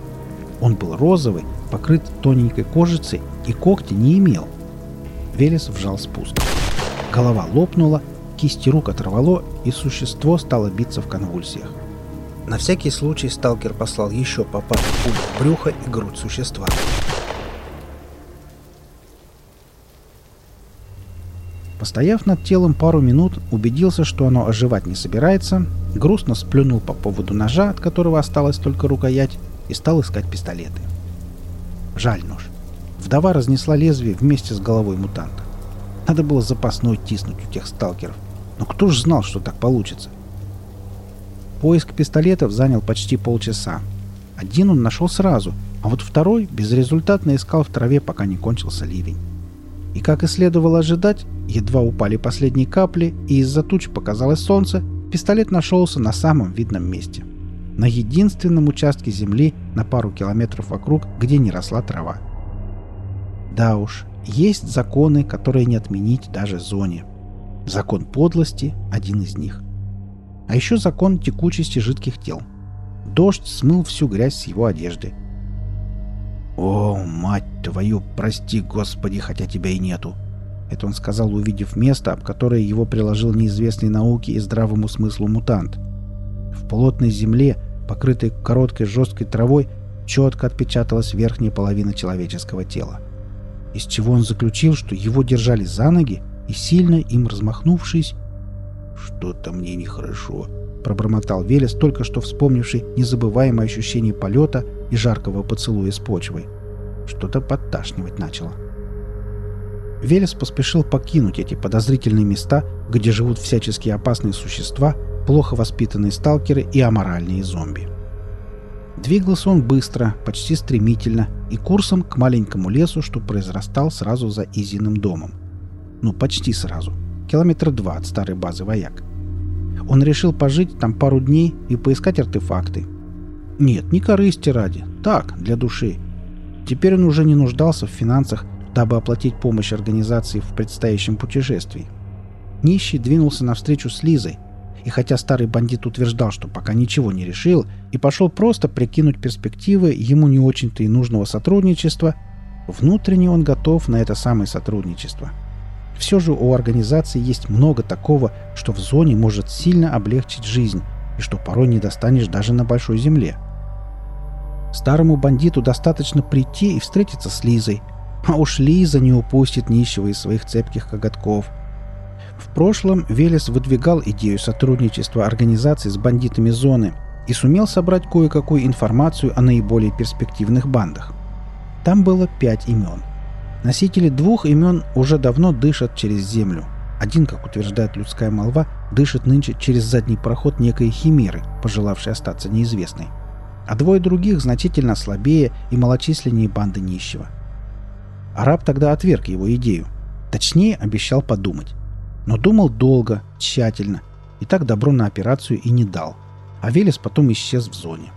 Он был розовый, покрыт тоненькой кожицей и когти не имел. Велес вжал спуск. Голова лопнула, кисти рук оторвало, и существо стало биться в конвульсиях. На всякий случай сталкер послал еще по паре пуль в брюхо и грудь существа. Постояв над телом пару минут, убедился, что оно оживать не собирается, грустно сплюнул по поводу ножа, от которого осталась только рукоять, и стал искать пистолеты. Жаль нож. Вдова разнесла лезвие вместе с головой мутанта. Надо было запасной тиснуть у тех сталкеров. Но кто ж знал, что так получится? Поиск пистолетов занял почти полчаса. Один он нашел сразу, а вот второй безрезультатно искал в траве, пока не кончился ливень. И как и следовало ожидать, едва упали последние капли, и из-за туч показалось солнце, пистолет нашелся на самом видном месте. На единственном участке земли на пару километров вокруг, где не росла трава. Да уж, есть законы, которые не отменить даже зоне. Закон подлости – один из них. А еще закон текучести жидких тел. Дождь смыл всю грязь с его одежды – «О, мать твою, прости, Господи, хотя тебя и нету!» Это он сказал, увидев место, об которое его приложил неизвестной науке и здравому смыслу мутант. В плотной земле, покрытой короткой жесткой травой, четко отпечаталась верхняя половина человеческого тела. Из чего он заключил, что его держали за ноги и, сильно им размахнувшись... «Что-то мне нехорошо», — пробормотал Велес, только что вспомнивший незабываемое ощущение полета и жаркого поцелуя с почвой. Что-то подташнивать начало. Велес поспешил покинуть эти подозрительные места, где живут всячески опасные существа, плохо воспитанные сталкеры и аморальные зомби. Двигался он быстро, почти стремительно и курсом к маленькому лесу, что произрастал сразу за Изиным домом. Ну, почти сразу. Километра два от старой базы «Вояк». Он решил пожить там пару дней и поискать артефакты, нет, не корысти ради. Так, для души. Теперь он уже не нуждался в финансах, дабы оплатить помощь организации в предстоящем путешествии. Нищий двинулся навстречу с Лизой, и хотя старый бандит утверждал, что пока ничего не решил, и пошел просто прикинуть перспективы ему не очень-то и нужного сотрудничества, внутренне он готов на это самое сотрудничество. Все же у организации есть много такого, что в зоне может сильно облегчить жизнь, и что порой не достанешь даже на большой земле. Старому бандиту достаточно прийти и встретиться с Лизой, а уж Лиза не упустит нищего из своих цепких коготков. В прошлом Велес выдвигал идею сотрудничества организации с бандитами зоны и сумел собрать кое-какую информацию о наиболее перспективных бандах. Там было пять имен. Носители двух имен уже давно дышат через землю. Один, как утверждает людская молва, дышит нынче через задний проход некой химеры, пожелавшей остаться неизвестной. А двое других значительно слабее и малочисленнее банды нищего. Араб тогда отверг его идею. Точнее, обещал подумать. Но думал долго, тщательно, и так добро на операцию и не дал. А Велес потом исчез в зоне.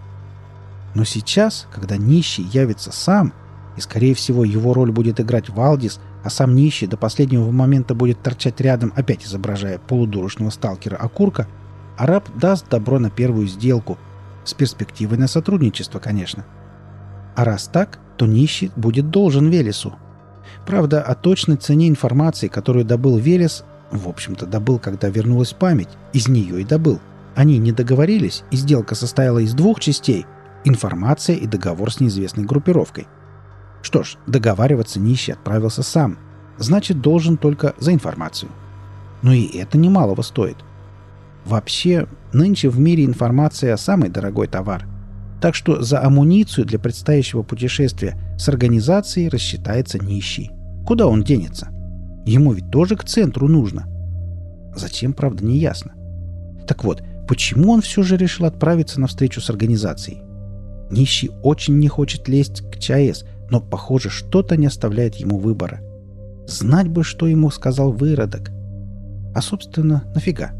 Но сейчас, когда нищий явится сам, и, скорее всего, его роль будет играть Валдис, а сам нищий до последнего момента будет торчать рядом, опять изображая полудурочного сталкера-окурка, араб даст добро на первую сделку, с перспективой на сотрудничество, конечно. А раз так, то нищий будет должен Велесу. Правда, о точной цене информации, которую добыл Велес, в общем-то, добыл, когда вернулась память, из нее и добыл. Они не договорились, и сделка состояла из двух частей – информация и договор с неизвестной группировкой. Что ж, договариваться нищий отправился сам. Значит, должен только за информацию. Но и это немалого стоит. Вообще, нынче в мире информация – самый дорогой товар. Так что за амуницию для предстоящего путешествия с организацией рассчитается нищий. Куда он денется? Ему ведь тоже к центру нужно. Зачем, правда, не ясно. Так вот, почему он все же решил отправиться на встречу с организацией? Нищий очень не хочет лезть к ЧАЭС – но, похоже, что-то не оставляет ему выбора. Знать бы, что ему сказал выродок. А, собственно, нафига?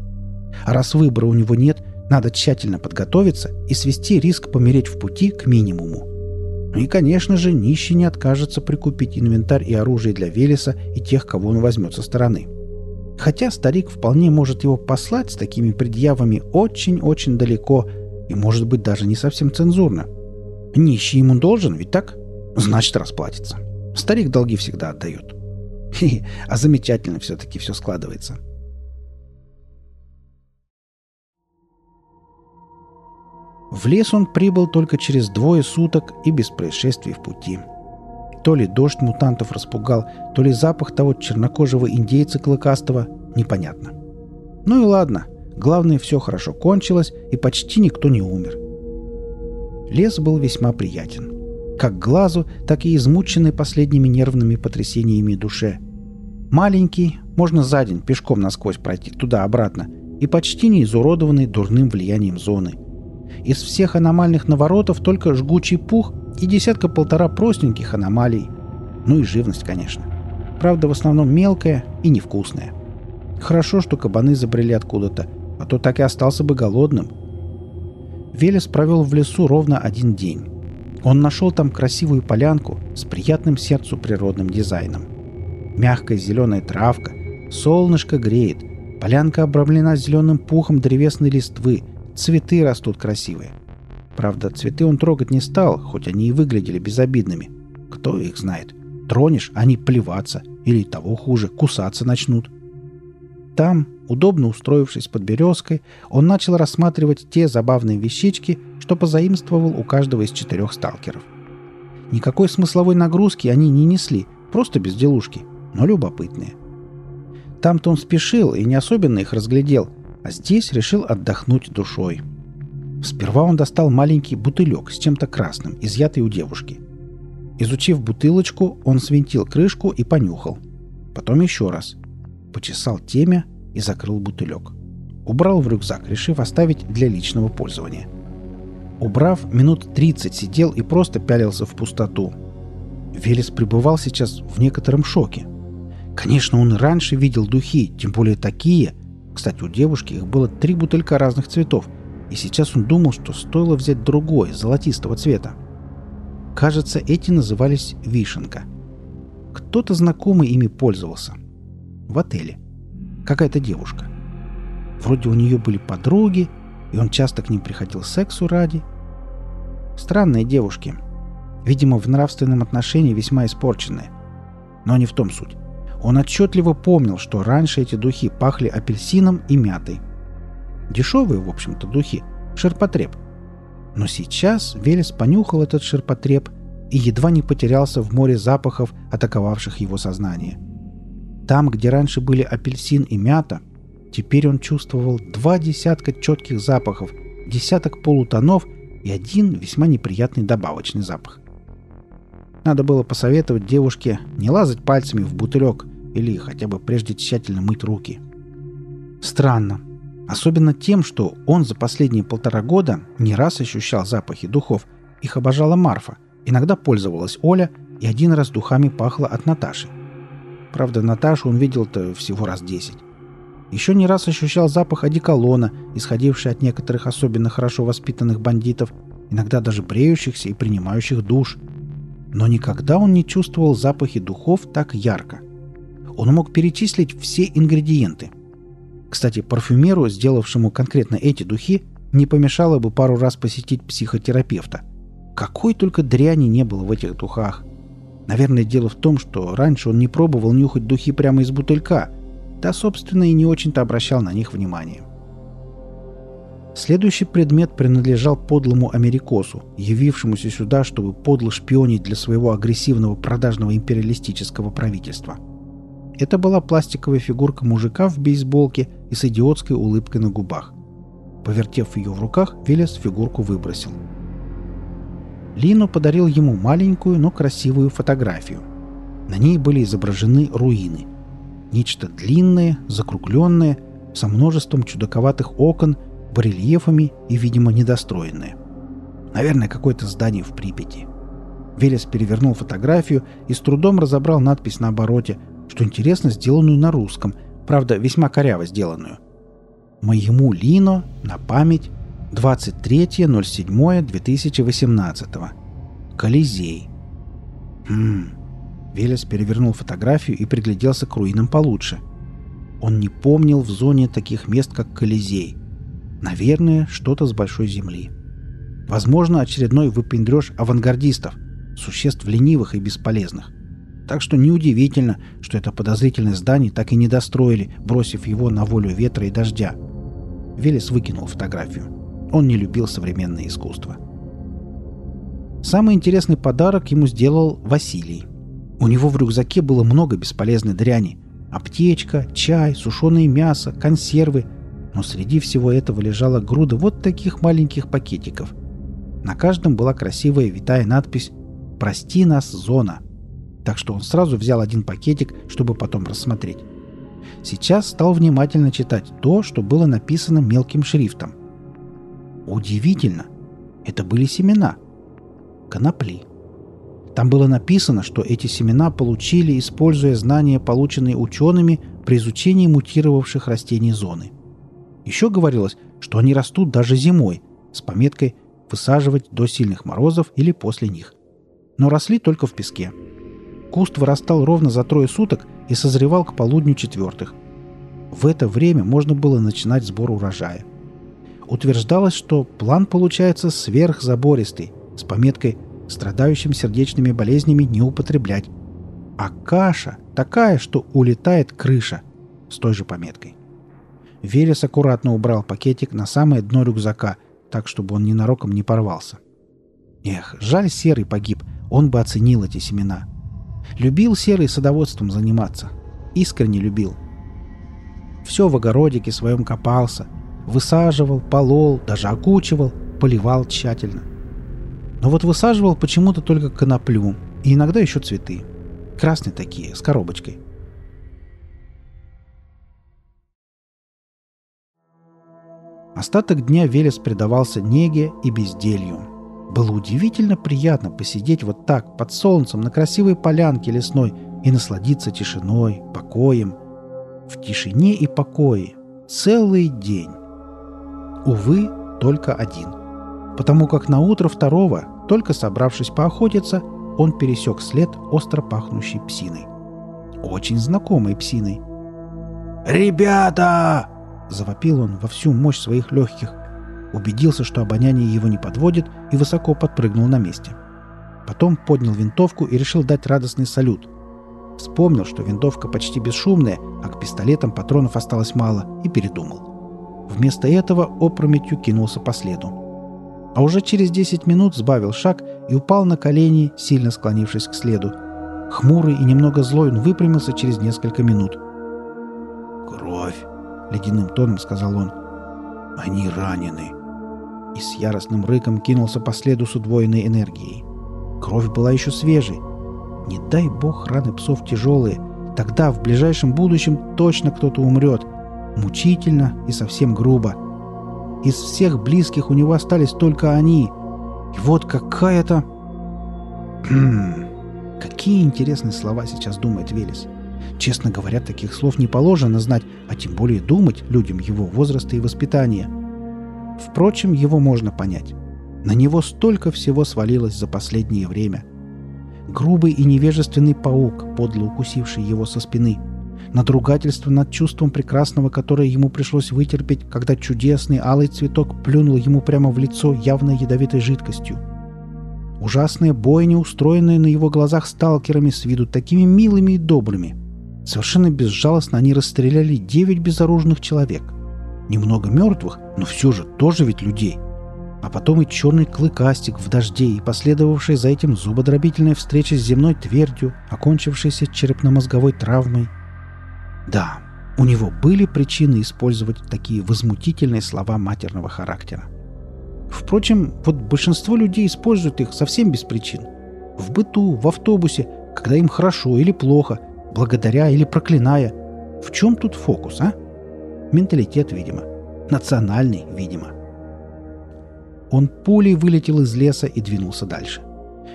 А раз выбора у него нет, надо тщательно подготовиться и свести риск помереть в пути к минимуму. Ну и, конечно же, нищий не откажется прикупить инвентарь и оружие для Велеса и тех, кого он возьмет со стороны. Хотя старик вполне может его послать с такими предъявами очень-очень далеко и, может быть, даже не совсем цензурно. Нищий ему должен, ведь так? Значит, расплатится. Старик долги всегда отдает. Хе а замечательно все-таки все складывается. В лес он прибыл только через двое суток и без происшествий в пути. То ли дождь мутантов распугал, то ли запах того чернокожего индейца клыкастого. Непонятно. Ну и ладно. Главное, все хорошо кончилось, и почти никто не умер. Лес был весьма приятен. Как глазу, так и измученной последними нервными потрясениями душе. Маленький, можно за день пешком насквозь пройти, туда-обратно, и почти не изуродованный дурным влиянием зоны. Из всех аномальных наворотов только жгучий пух и десятка-полтора простеньких аномалий. Ну и живность, конечно. Правда, в основном мелкая и невкусная. Хорошо, что кабаны забрели откуда-то, а то так и остался бы голодным. Велес провел в лесу ровно один день. Он нашел там красивую полянку с приятным сердцу природным дизайном. Мягкая зеленая травка, солнышко греет, полянка обрамлена зеленым пухом древесной листвы, цветы растут красивые. Правда, цветы он трогать не стал, хоть они и выглядели безобидными. Кто их знает? Тронешь, они плеваться, или того хуже, кусаться начнут. Там, удобно устроившись под березкой, он начал рассматривать те забавные вещички, что позаимствовал у каждого из четырех сталкеров. Никакой смысловой нагрузки они не несли, просто безделушки, но любопытные. Там-то он спешил и не особенно их разглядел, а здесь решил отдохнуть душой. — Сперва он достал маленький бутылек с чем-то красным, изъятый у девушки. Изучив бутылочку, он свинтил крышку и понюхал. Потом еще раз. Почесал темя и закрыл бутылек. Убрал в рюкзак, решив оставить для личного пользования. Убрав, минут 30 сидел и просто пялился в пустоту. Велес пребывал сейчас в некотором шоке. Конечно, он раньше видел духи, тем более такие. Кстати, у девушки их было три бутылька разных цветов – и сейчас он думал, что стоило взять другой, золотистого цвета. Кажется, эти назывались «Вишенка». Кто-то знакомый ими пользовался. В отеле. Какая-то девушка. Вроде у нее были подруги, и он часто к ним приходил сексу ради. Странные девушки. Видимо, в нравственном отношении весьма испорченные. Но не в том суть. Он отчетливо помнил, что раньше эти духи пахли апельсином и мятой. Дешевые, в общем-то, духи. Ширпотреб. Но сейчас Велес понюхал этот ширпотреб и едва не потерялся в море запахов, атаковавших его сознание. Там, где раньше были апельсин и мята, теперь он чувствовал два десятка четких запахов, десяток полутонов и один весьма неприятный добавочный запах. Надо было посоветовать девушке не лазать пальцами в бутылек или хотя бы прежде тщательно мыть руки. Странно, Особенно тем, что он за последние полтора года не раз ощущал запахи духов. Их обожала Марфа. Иногда пользовалась Оля, и один раз духами пахло от Наташи. Правда, Наташу он видел-то всего раз десять. Еще не раз ощущал запах одеколона, исходивший от некоторых особенно хорошо воспитанных бандитов, иногда даже бреющихся и принимающих душ. Но никогда он не чувствовал запахи духов так ярко. Он мог перечислить все ингредиенты – кстати, парфюмеру, сделавшему конкретно эти духи, не помешало бы пару раз посетить психотерапевта. Какой только дряни не было в этих духах. Наверное, дело в том, что раньше он не пробовал нюхать духи прямо из бутылька, да, собственно, и не очень-то обращал на них внимание. Следующий предмет принадлежал подлому америкосу, явившемуся сюда, чтобы подло шпионить для своего агрессивного продажного империалистического правительства – это была пластиковая фигурка мужика в бейсболке и с идиотской улыбкой на губах. Повертев ее в руках, Велес фигурку выбросил. Лино подарил ему маленькую, но красивую фотографию. На ней были изображены руины. Нечто длинное, закругленное, со множеством чудаковатых окон, барельефами и, видимо, недостроенное. Наверное, какое-то здание в Припяти. Велес перевернул фотографию и с трудом разобрал надпись на обороте, что интересно, сделанную на русском, правда, весьма коряво сделанную. «Моему Лино на память 23.07.2018. Колизей». «Хм...» Велес перевернул фотографию и пригляделся к руинам получше. Он не помнил в зоне таких мест, как Колизей. Наверное, что-то с большой земли. Возможно, очередной выпендреж авангардистов, существ ленивых и бесполезных. Так что неудивительно, что это подозрительное здание так и не достроили, бросив его на волю ветра и дождя. Велес выкинул фотографию. Он не любил современное искусство. Самый интересный подарок ему сделал Василий. У него в рюкзаке было много бесполезной дряни. Аптечка, чай, сушеное мясо, консервы. Но среди всего этого лежала груда вот таких маленьких пакетиков. На каждом была красивая витая надпись «Прости нас, зона». Так что он сразу взял один пакетик, чтобы потом рассмотреть. Сейчас стал внимательно читать то, что было написано мелким шрифтом. Удивительно. Это были семена. Конопли. Там было написано, что эти семена получили, используя знания, полученные учеными при изучении мутировавших растений зоны. Еще говорилось, что они растут даже зимой, с пометкой «высаживать до сильных морозов или после них». Но росли только в песке. Куст вырастал ровно за трое суток и созревал к полудню четвертых. В это время можно было начинать сбор урожая. Утверждалось, что план получается сверхзабористый, с пометкой страдающим сердечными болезнями не употреблять. А каша такая, что улетает крыша, с той же пометкой. Верес аккуратно убрал пакетик на самое дно рюкзака, так, чтобы он ненароком не порвался. Эх, жаль, Серый погиб, он бы оценил эти семена. Любил Серый садоводством заниматься. Искренне любил. Все в огородике своем копался. Высаживал, полол, даже окучивал, поливал тщательно – но вот высаживал почему-то только коноплю и иногда еще цветы. Красные такие, с коробочкой. Остаток дня Велес предавался неге и безделью. Было удивительно приятно посидеть вот так, под солнцем, на красивой полянке лесной и насладиться тишиной, покоем. В тишине и покое. Целый день. Увы, только один потому как на утро второго, только собравшись поохотиться, он пересек след остро пахнущей псиной. Очень знакомой псиной. «Ребята!» — завопил он во всю мощь своих легких. Убедился, что обоняние его не подводит, и высоко подпрыгнул на месте. Потом поднял винтовку и решил дать радостный салют. Вспомнил, что винтовка почти бесшумная, а к пистолетам патронов осталось мало, и передумал. Вместо этого опрометью кинулся по следу а уже через 10 минут сбавил шаг и упал на колени, сильно склонившись к следу. Хмурый и немного злой он выпрямился через несколько минут. «Кровь!» — ледяным тоном сказал он. «Они ранены!» И с яростным рыком кинулся по следу с удвоенной энергией. Кровь была еще свежей. Не дай бог раны псов тяжелые. Тогда в ближайшем будущем точно кто-то умрет. Мучительно и совсем грубо — из всех близких у него остались только они. И вот какая-то... Хм, какие интересные слова сейчас думает Велес. Честно говоря, таких слов не положено знать, а тем более думать людям его возраста и воспитания. Впрочем, его можно понять. На него столько всего свалилось за последнее время. Грубый и невежественный паук, подло укусивший его со спины – надругательство над чувством прекрасного, которое ему пришлось вытерпеть, когда чудесный алый цветок плюнул ему прямо в лицо явно ядовитой жидкостью. Ужасная бойня, устроенная на его глазах сталкерами с виду такими милыми и добрыми. Совершенно безжалостно они расстреляли девять безоружных человек. Немного мертвых, но все же тоже ведь людей. А потом и черный клыкастик в дожде и последовавшая за этим зубодробительная встреча с земной твердью, окончившаяся черепно-мозговой травмой, да, у него были причины использовать такие возмутительные слова матерного характера. Впрочем, вот большинство людей используют их совсем без причин. В быту, в автобусе, когда им хорошо или плохо, благодаря или проклиная. В чем тут фокус, а? Менталитет, видимо. Национальный, видимо. Он пулей вылетел из леса и двинулся дальше.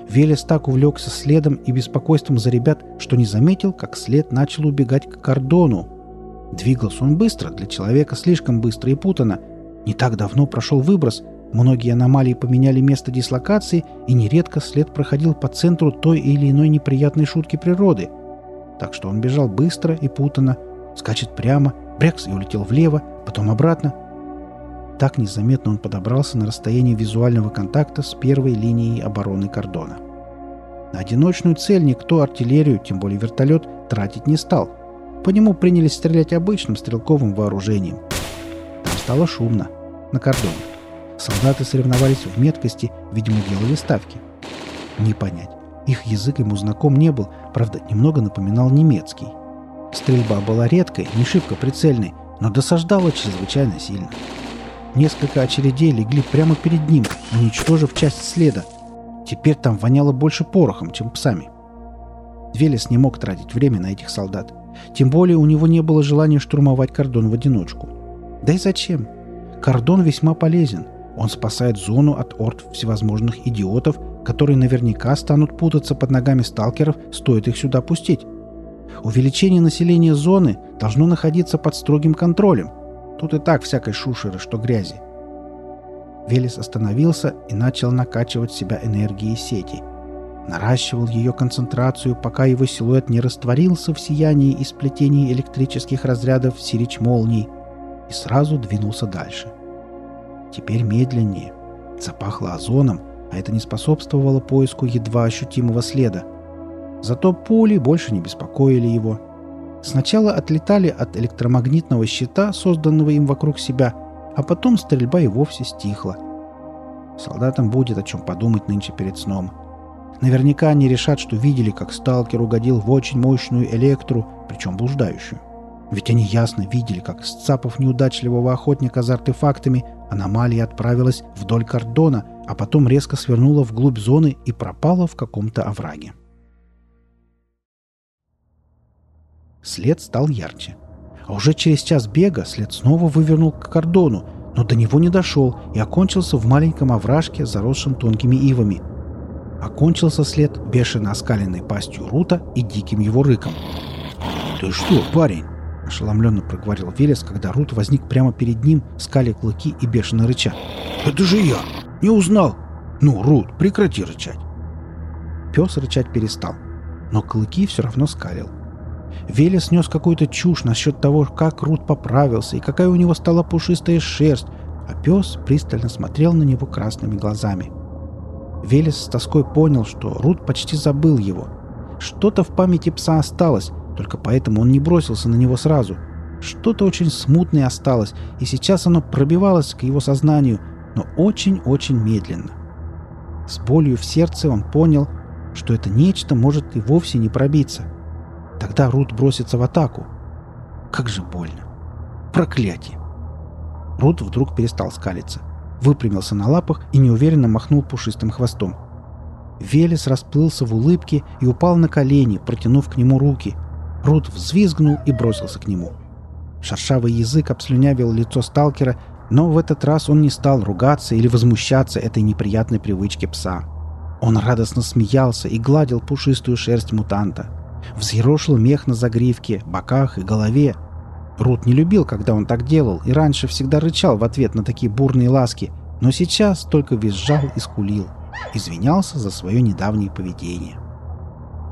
Велес так увлекся следом и беспокойством за ребят, что не заметил, как след начал убегать к кордону. Двигался он быстро, для человека слишком быстро и путано. Не так давно прошел выброс, многие аномалии поменяли место дислокации, и нередко след проходил по центру той или иной неприятной шутки природы. Так что он бежал быстро и путано, скачет прямо, брекс и улетел влево, потом обратно. Так незаметно он подобрался на расстояние визуального контакта с первой линией обороны кордона. На одиночную цель никто артиллерию, тем более вертолет, тратить не стал. По нему принялись стрелять обычным стрелковым вооружением. Там стало шумно. На кордоне. Солдаты соревновались в меткости, видимо, делали ставки. Не понять. Их язык ему знаком не был, правда, немного напоминал немецкий. Стрельба была редкой, не шибко прицельной, но досаждала чрезвычайно сильно. Несколько очередей легли прямо перед ним, уничтожив часть следа. Теперь там воняло больше порохом, чем псами. Велес не мог тратить время на этих солдат. Тем более у него не было желания штурмовать кордон в одиночку. Да и зачем? Кордон весьма полезен. Он спасает зону от орд всевозможных идиотов, которые наверняка станут путаться под ногами сталкеров, стоит их сюда пустить. Увеличение населения зоны должно находиться под строгим контролем. Тут и так всякой шушеры, что грязи. Велес остановился и начал накачивать себя энергией сети. Наращивал ее концентрацию, пока его силуэт не растворился в сиянии и сплетении электрических разрядов сирич молний, и сразу двинулся дальше. Теперь медленнее. Запахло озоном, а это не способствовало поиску едва ощутимого следа. Зато пули больше не беспокоили его. Сначала отлетали от электромагнитного щита, созданного им вокруг себя, а потом стрельба и вовсе стихла. Солдатам будет о чем подумать нынче перед сном. Наверняка они решат, что видели, как сталкер угодил в очень мощную электру, причем блуждающую. Ведь они ясно видели, как, сцапав неудачливого охотника за артефактами, аномалия отправилась вдоль кордона, а потом резко свернула вглубь зоны и пропала в каком-то овраге. След стал ярче. А уже через час бега след снова вывернул к кордону, но до него не дошел и окончился в маленьком овражке, заросшем тонкими ивами. Окончился след бешено оскаленной пастью Рута и диким его рыком. «Ты что, парень?» – ошеломленно проговорил Велес, когда Рут возник прямо перед ним, скали клыки и бешено рыча. «Это же я! Не узнал! Ну, Рут, прекрати рычать!» Пес рычать перестал, но клыки все равно скалил – Велес нес какую-то чушь насчет того, как Рут поправился и какая у него стала пушистая шерсть, а пес пристально смотрел на него красными глазами. Велес с тоской понял, что Рут почти забыл его. Что-то в памяти пса осталось, только поэтому он не бросился на него сразу. Что-то очень смутное осталось, и сейчас оно пробивалось к его сознанию, но очень-очень медленно. С болью в сердце он понял, что это нечто может и вовсе не пробиться. Тогда Рут бросится в атаку. Как же больно. Проклятие. Рут вдруг перестал скалиться. Выпрямился на лапах и неуверенно махнул пушистым хвостом. Велес расплылся в улыбке и упал на колени, протянув к нему руки. Рут взвизгнул и бросился к нему. Шершавый язык обслюнявил лицо сталкера, но в этот раз он не стал ругаться или возмущаться этой неприятной привычке пса. Он радостно смеялся и гладил пушистую шерсть мутанта взъерошил мех на загривке, боках и голове. Рут не любил, когда он так делал, и раньше всегда рычал в ответ на такие бурные ласки, но сейчас только визжал и скулил. Извинялся за свое недавнее поведение.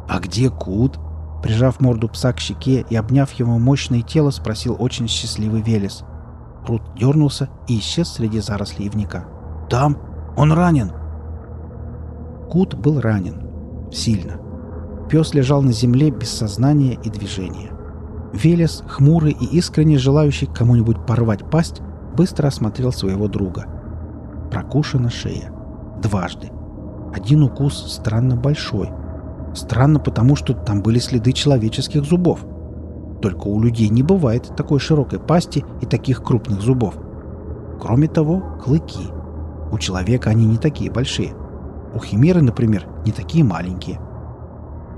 «А где Кут?» Прижав морду пса к щеке и обняв его мощное тело, спросил очень счастливый Велес. Рут дернулся и исчез среди зарослей ивника. «Там? Он ранен!» Кут был ранен. Сильно. Пес лежал на земле без сознания и движения. Велес, хмурый и искренне желающий кому-нибудь порвать пасть, быстро осмотрел своего друга. Прокушена шея. Дважды. Один укус странно большой. Странно потому, что там были следы человеческих зубов. Только у людей не бывает такой широкой пасти и таких крупных зубов. Кроме того, клыки. У человека они не такие большие. У химеры, например, не такие маленькие –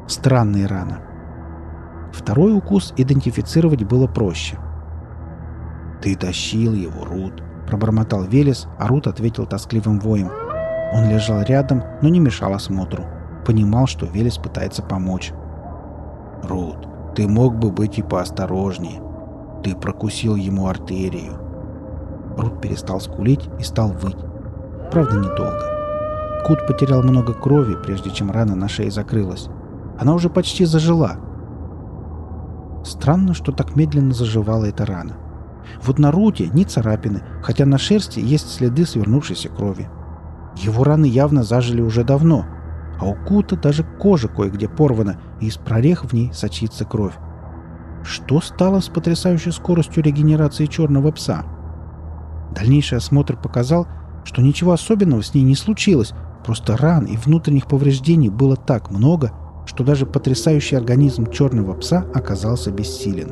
Странная рана. Второй укус идентифицировать было проще. «Ты тащил его, Рут», — пробормотал Велес, а Рут ответил тоскливым воем. Он лежал рядом, но не мешал осмотру. Понимал, что Велес пытается помочь. «Рут, ты мог бы быть и поосторожнее. Ты прокусил ему артерию». Рут перестал скулить и стал выть. Правда, недолго. Кут потерял много крови, прежде чем рана на шее закрылась. Она уже почти зажила. Странно, что так медленно заживала эта рана. Вот на Руте ни царапины, хотя на шерсти есть следы свернувшейся крови. Его раны явно зажили уже давно, а у Кута даже кожа кое-где порвана, и из прорех в ней сочится кровь. Что стало с потрясающей скоростью регенерации черного пса? Дальнейший осмотр показал, что ничего особенного с ней не случилось, просто ран и внутренних повреждений было так много, что даже потрясающий организм черного пса оказался бессилен.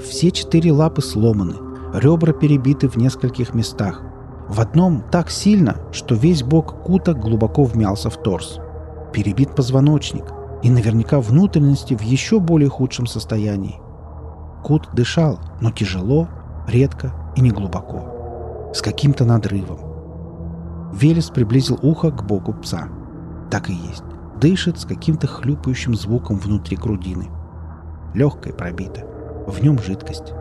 Все четыре лапы сломаны, ребра перебиты в нескольких местах. В одном так сильно, что весь бок кута глубоко вмялся в торс. Перебит позвоночник, и наверняка внутренности в еще более худшем состоянии. Кут дышал, но тяжело, редко и неглубоко. С каким-то надрывом. Велес приблизил ухо к боку пса. Так и есть. Дышит с каким-то хлюпающим звуком внутри грудины. Легкое пробито. В нем жидкость.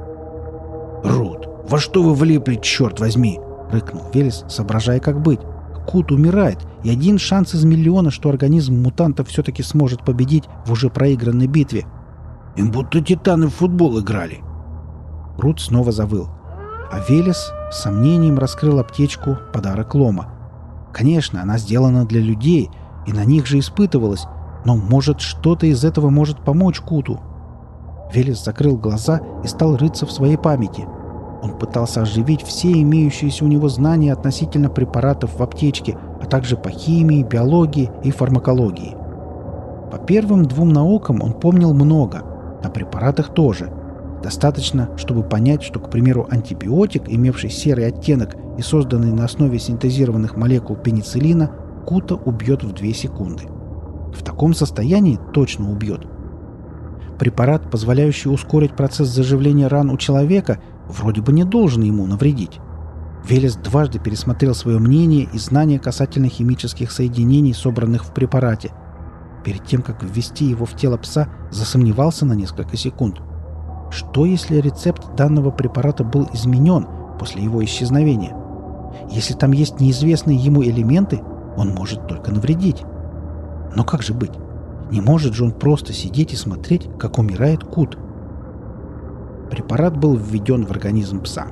«Рут, во что вы влипли, черт возьми?» — рыкнул Велес, соображая, как быть. Кут умирает, и один шанс из миллиона, что организм мутанта все-таки сможет победить в уже проигранной битве. Им будто титаны в футбол играли. Рут снова завыл. А Велес с сомнением раскрыл аптечку подарок Лома. Конечно, она сделана для людей, и на них же испытывалась, но, может, что-то из этого может помочь Куту. Велес закрыл глаза и стал рыться в своей памяти — он пытался оживить все имеющиеся у него знания относительно препаратов в аптечке, а также по химии, биологии и фармакологии. По первым двум наукам он помнил много, о препаратах тоже. Достаточно, чтобы понять, что, к примеру, антибиотик, имевший серый оттенок и созданный на основе синтезированных молекул пенициллина, Кута убьет в 2 секунды. В таком состоянии точно убьет. Препарат, позволяющий ускорить процесс заживления ран у человека – вроде бы не должен ему навредить. Велес дважды пересмотрел свое мнение и знания касательно химических соединений, собранных в препарате. Перед тем, как ввести его в тело пса, засомневался на несколько секунд. Что, если рецепт данного препарата был изменен после его исчезновения? Если там есть неизвестные ему элементы, он может только навредить. Но как же быть? Не может же он просто сидеть и смотреть, как умирает Кут – Препарат был введен в организм пса.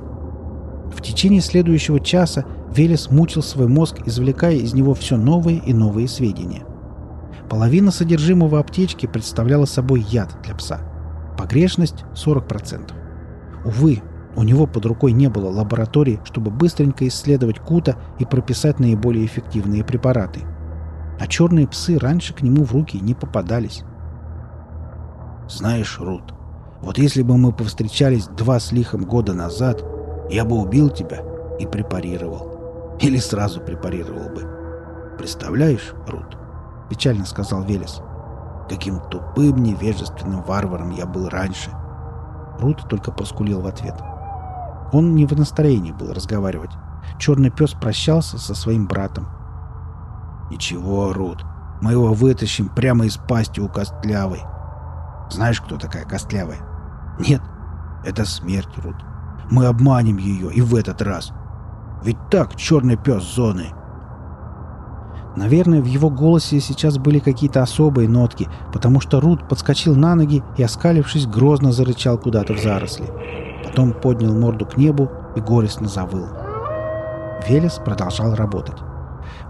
В течение следующего часа Велес мучил свой мозг, извлекая из него все новые и новые сведения. Половина содержимого аптечки представляла собой яд для пса. Погрешность 40%. Увы, у него под рукой не было лаборатории, чтобы быстренько исследовать Кута и прописать наиболее эффективные препараты. А черные псы раньше к нему в руки не попадались. «Знаешь, Рут, вот если бы мы повстречались два с лихом года назад, я бы убил тебя и препарировал. Или сразу препарировал бы. Представляешь, Рут? Печально сказал Велес. Каким тупым, невежественным варваром я был раньше. Рут только поскулил в ответ. Он не в настроении был разговаривать. Черный пес прощался со своим братом. «Ничего, Рут, мы его вытащим прямо из пасти у Костлявой. Знаешь, кто такая Костлявая?» Нет, это смерть, Рут. Мы обманем ее и в этот раз. Ведь так черный пес зоны. Наверное, в его голосе сейчас были какие-то особые нотки, потому что Рут подскочил на ноги и, оскалившись, грозно зарычал куда-то в заросли. Потом поднял морду к небу и горестно завыл. Велес продолжал работать.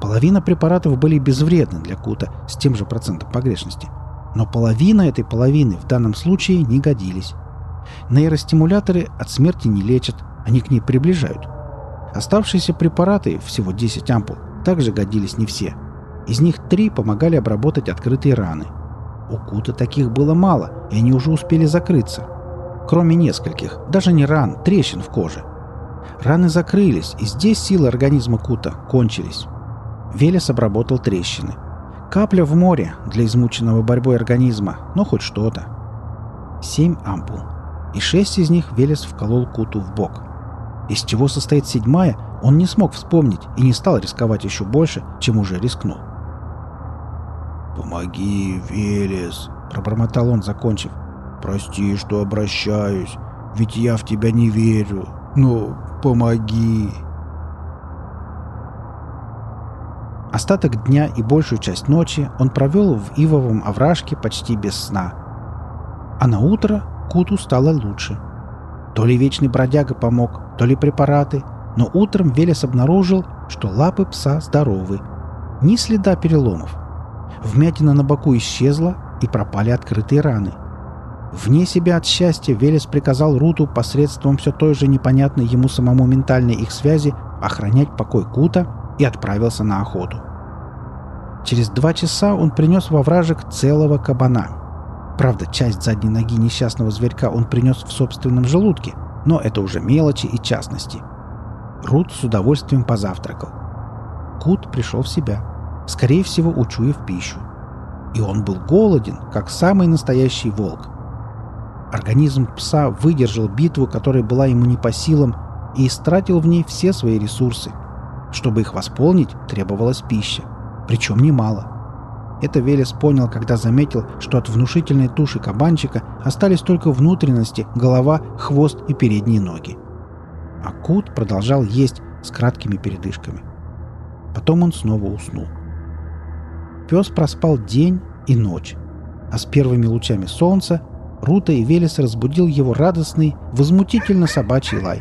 Половина препаратов были безвредны для Кута с тем же процентом погрешности. Но половина этой половины в данном случае не годились. Нейростимуляторы от смерти не лечат, они к ней приближают. Оставшиеся препараты, всего 10 ампул, также годились не все. Из них три помогали обработать открытые раны. У Кута таких было мало, и они уже успели закрыться. Кроме нескольких, даже не ран, трещин в коже. Раны закрылись, и здесь силы организма Кута кончились. Велес обработал трещины. Капля в море для измученного борьбой организма, но хоть что-то. Семь ампул и шесть из них Велес вколол Куту в бок. Из чего состоит седьмая, он не смог вспомнить и не стал рисковать еще больше, чем уже рискнул. «Помоги, Велес!» — пробормотал он, закончив. «Прости, что обращаюсь, ведь я в тебя не верю. Но помоги!» Остаток дня и большую часть ночи он провел в ивовом овражке почти без сна. А на утро Куту стало лучше. То ли вечный бродяга помог, то ли препараты, но утром Велес обнаружил, что лапы пса здоровы. Ни следа переломов. Вмятина на боку исчезла, и пропали открытые раны. Вне себя от счастья Велес приказал Руту посредством все той же непонятной ему самому ментальной их связи охранять покой Кута и отправился на охоту. Через два часа он принес во вражек целого кабана. Правда, часть задней ноги несчастного зверька он принес в собственном желудке, но это уже мелочи и частности. Рут с удовольствием позавтракал. Кут пришел в себя, скорее всего, учуяв пищу. И он был голоден, как самый настоящий волк. Организм пса выдержал битву, которая была ему не по силам, и истратил в ней все свои ресурсы. Чтобы их восполнить, требовалась пища. Причем немало. Это Велес понял, когда заметил, что от внушительной туши кабанчика остались только внутренности, голова, хвост и передние ноги. А Кут продолжал есть с краткими передышками. Потом он снова уснул. Пес проспал день и ночь, а с первыми лучами солнца Рута и Велес разбудил его радостный, возмутительно собачий лай.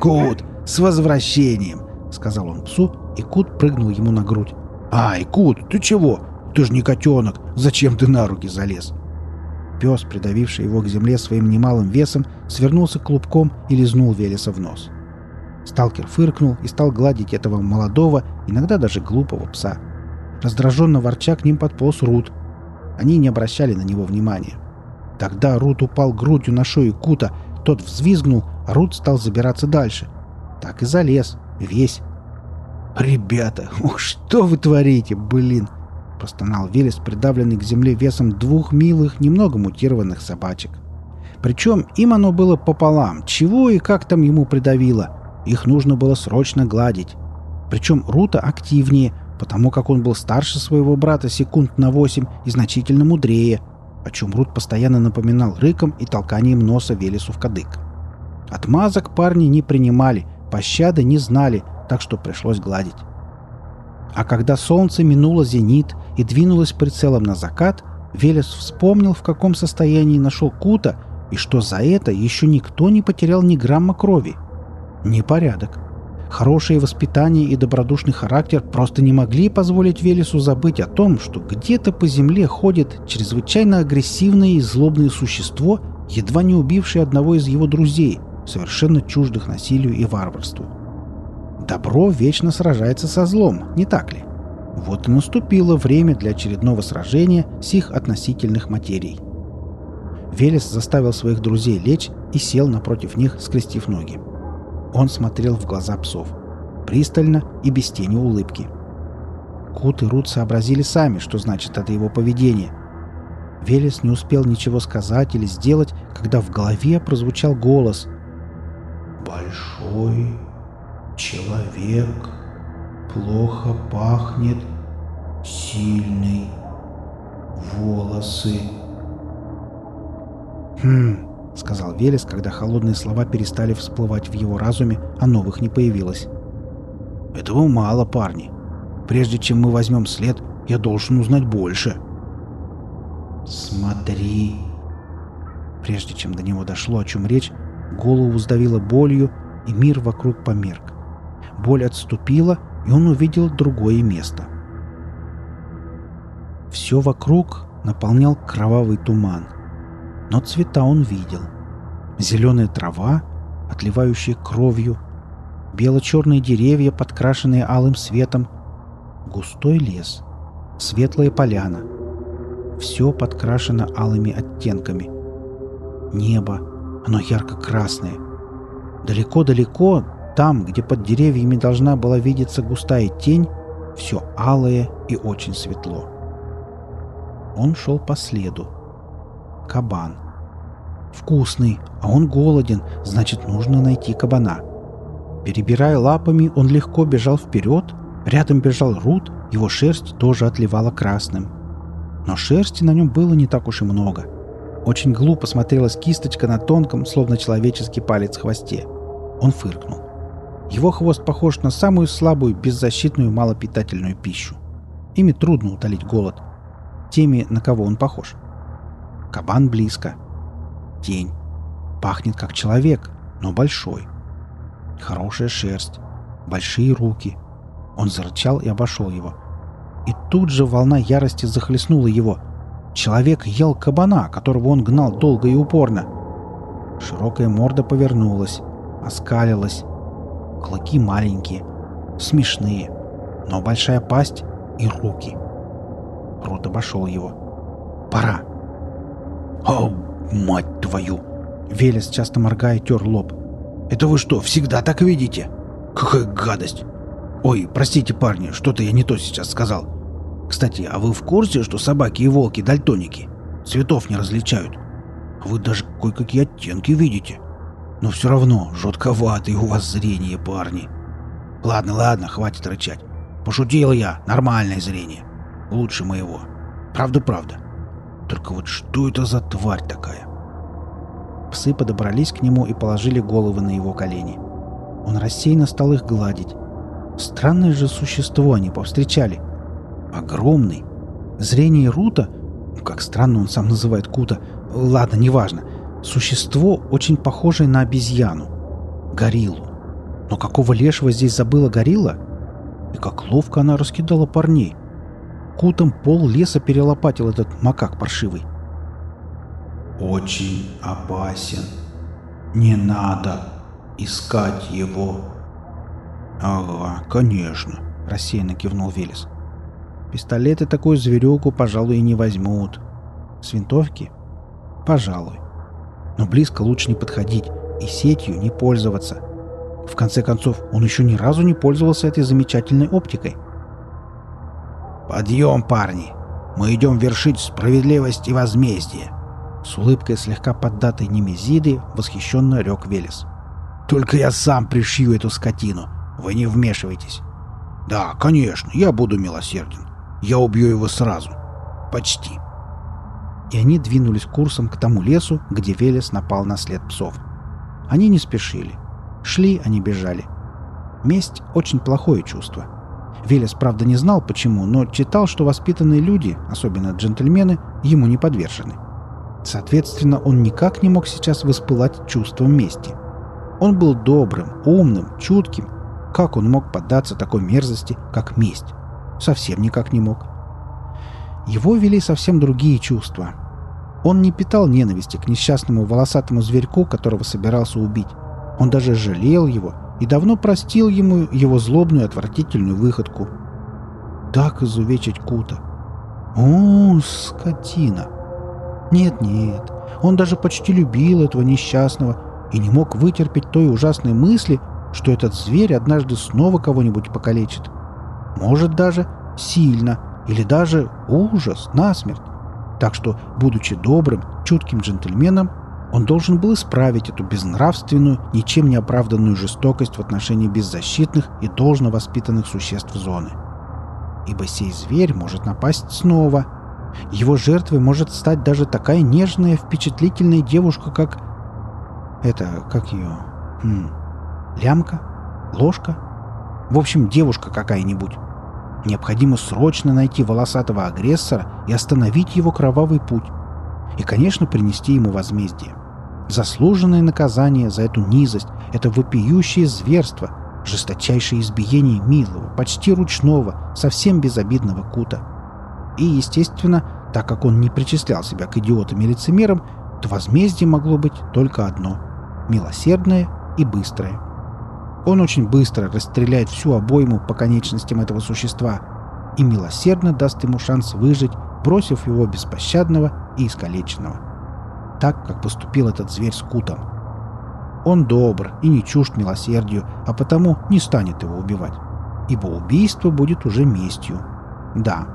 «Кут, с возвращением!» — сказал он псу, и Кут прыгнул ему на грудь. «Ай, Кут, ты чего? Ты же не котенок! Зачем ты на руки залез?» Пес, придавивший его к земле своим немалым весом, свернулся клубком и лизнул Велеса в нос. Сталкер фыркнул и стал гладить этого молодого, иногда даже глупого пса. Раздраженно ворча к ним подполз Рут. Они не обращали на него внимания. Тогда Рут упал грудью на шею Кута, тот взвизгнул, а Рут стал забираться дальше. Так и залез, весь. «Ребята, *laughs* ох, что вы творите, блин!» — простонал Велес, придавленный к земле весом двух милых, немного мутированных собачек. Причем им оно было пополам, чего и как там ему придавило. Их нужно было срочно гладить. Причем Рута активнее, потому как он был старше своего брата секунд на восемь и значительно мудрее — о чем Рут постоянно напоминал рыком и толканием носа Велесу в кадык. Отмазок парни не принимали, пощады не знали, так что пришлось гладить. А когда солнце минуло зенит и двинулось прицелом на закат, Велес вспомнил, в каком состоянии нашел Кута, и что за это еще никто не потерял ни грамма крови. Непорядок. Хорошее воспитание и добродушный характер просто не могли позволить Велесу забыть о том, что где-то по земле ходит чрезвычайно агрессивное и злобное существо, едва не убившее одного из его друзей, совершенно чуждых насилию и варварству. Добро вечно сражается со злом, не так ли? Вот и наступило время для очередного сражения с их относительных материй. Велес заставил своих друзей лечь и сел напротив них, скрестив ноги. Он смотрел в глаза псов. Пристально и без тени улыбки. Кут и Рут сообразили сами, что значит это его поведение. Велес не успел ничего сказать или сделать, когда в голове прозвучал голос. «Большой человек, плохо пахнет, сильный, волосы». «Хм, — сказал Велес, когда холодные слова перестали всплывать в его разуме, а новых не появилось. «Этого мало, парни. Прежде чем мы возьмем след, я должен узнать больше». «Смотри!» Прежде чем до него дошло, о чем речь, голову сдавило болью, и мир вокруг померк. Боль отступила, и он увидел другое место. Все вокруг наполнял кровавый туман — но цвета он видел. Зеленая трава, отливающая кровью, бело-черные деревья, подкрашенные алым светом, густой лес, светлая поляна. Все подкрашено алыми оттенками. Небо, оно ярко-красное. Далеко-далеко, там, где под деревьями должна была видеться густая тень, все алое и очень светло. Он шел по следу. Кабан. Вкусный, а он голоден, значит, нужно найти кабана. Перебирая лапами, он легко бежал вперед. Рядом бежал Рут, его шерсть тоже отливала красным. Но шерсти на нем было не так уж и много. Очень глупо смотрелась кисточка на тонком, словно человеческий палец хвосте. Он фыркнул. Его хвост похож на самую слабую, беззащитную, малопитательную пищу. Ими трудно утолить голод. Теми, на кого он похож. Кабан близко тень. Пахнет как человек, но большой. Хорошая шерсть, большие руки. Он зарычал и обошел его. И тут же волна ярости захлестнула его. Человек ел кабана, которого он гнал долго и упорно. Широкая морда повернулась, оскалилась. Клыки маленькие, смешные, но большая пасть и руки. Рот обошел его. «Пора!» «О, мать твою!» Велес, часто моргая, тер лоб. «Это вы что, всегда так видите? Какая гадость! Ой, простите, парни, что-то я не то сейчас сказал. Кстати, а вы в курсе, что собаки и волки дальтоники? Цветов не различают. Вы даже кое-какие оттенки видите. Но все равно жутковатые у вас зрение, парни. Ладно, ладно, хватит рычать. Пошутил я, нормальное зрение. Лучше моего. Правда-правда. Только вот что это за тварь такая? Псы подобрались к нему и положили головы на его колени. Он рассеянно стал их гладить. Странное же существо они повстречали. Огромный. Зрение Рута, как странно он сам называет Кута, ладно, неважно, существо, очень похожее на обезьяну. Гориллу. Но какого лешего здесь забыла горилла? И как ловко она раскидала парней. Кутом пол леса перелопатил этот макак паршивый. «Очень опасен. Не надо искать его». «Ага, конечно», — рассеянно кивнул Велес. «Пистолеты такую зверюку, пожалуй, и не возьмут. С винтовки? Пожалуй. Но близко лучше не подходить и сетью не пользоваться. В конце концов, он еще ни разу не пользовался этой замечательной оптикой. «Подъем, парни! Мы идем вершить справедливость и возмездие!» С улыбкой слегка поддатой Немезиды восхищенно рек Велес. «Только я сам пришью эту скотину. Вы не вмешивайтесь». «Да, конечно, я буду милосерден. Я убью его сразу. Почти». И они двинулись курсом к тому лесу, где Велес напал на след псов. Они не спешили. Шли, они бежали. Месть — очень плохое чувство. Велес, правда, не знал почему, но читал, что воспитанные люди, особенно джентльмены, ему не подвержены. Соответственно, он никак не мог сейчас воспылать чувством мести. Он был добрым, умным, чутким. Как он мог поддаться такой мерзости, как месть? Совсем никак не мог. Его вели совсем другие чувства. Он не питал ненависти к несчастному волосатому зверьку, которого собирался убить. Он даже жалел его и давно простил ему его злобную отвратительную выходку. Так изувечить Кута. О, скотина! Нет-нет, он даже почти любил этого несчастного и не мог вытерпеть той ужасной мысли, что этот зверь однажды снова кого-нибудь покалечит. Может даже сильно, или даже ужас, насмерть. Так что, будучи добрым, чутким джентльменом, он должен был исправить эту безнравственную, ничем не оправданную жестокость в отношении беззащитных и должно воспитанных существ зоны. Ибо сей зверь может напасть снова. Его жертвой может стать даже такая нежная, впечатлительная девушка, как... Это, как ее... Хм, лямка? Ложка? В общем, девушка какая-нибудь. Необходимо срочно найти волосатого агрессора и остановить его кровавый путь. И, конечно, принести ему возмездие. Заслуженное наказание за эту низость, это вопиющее зверство, жесточайшее избиение милого, почти ручного, совсем безобидного Кута. И, естественно, так как он не причислял себя к идиотам и лицемерам, то возмездие могло быть только одно – милосердное и быстрое. Он очень быстро расстреляет всю обойму по конечностям этого существа и милосердно даст ему шанс выжить, бросив его беспощадного и искалеченного так, как поступил этот зверь с Кутом. Он добр и не чужд милосердию, а потому не станет его убивать, ибо убийство будет уже местью. Да,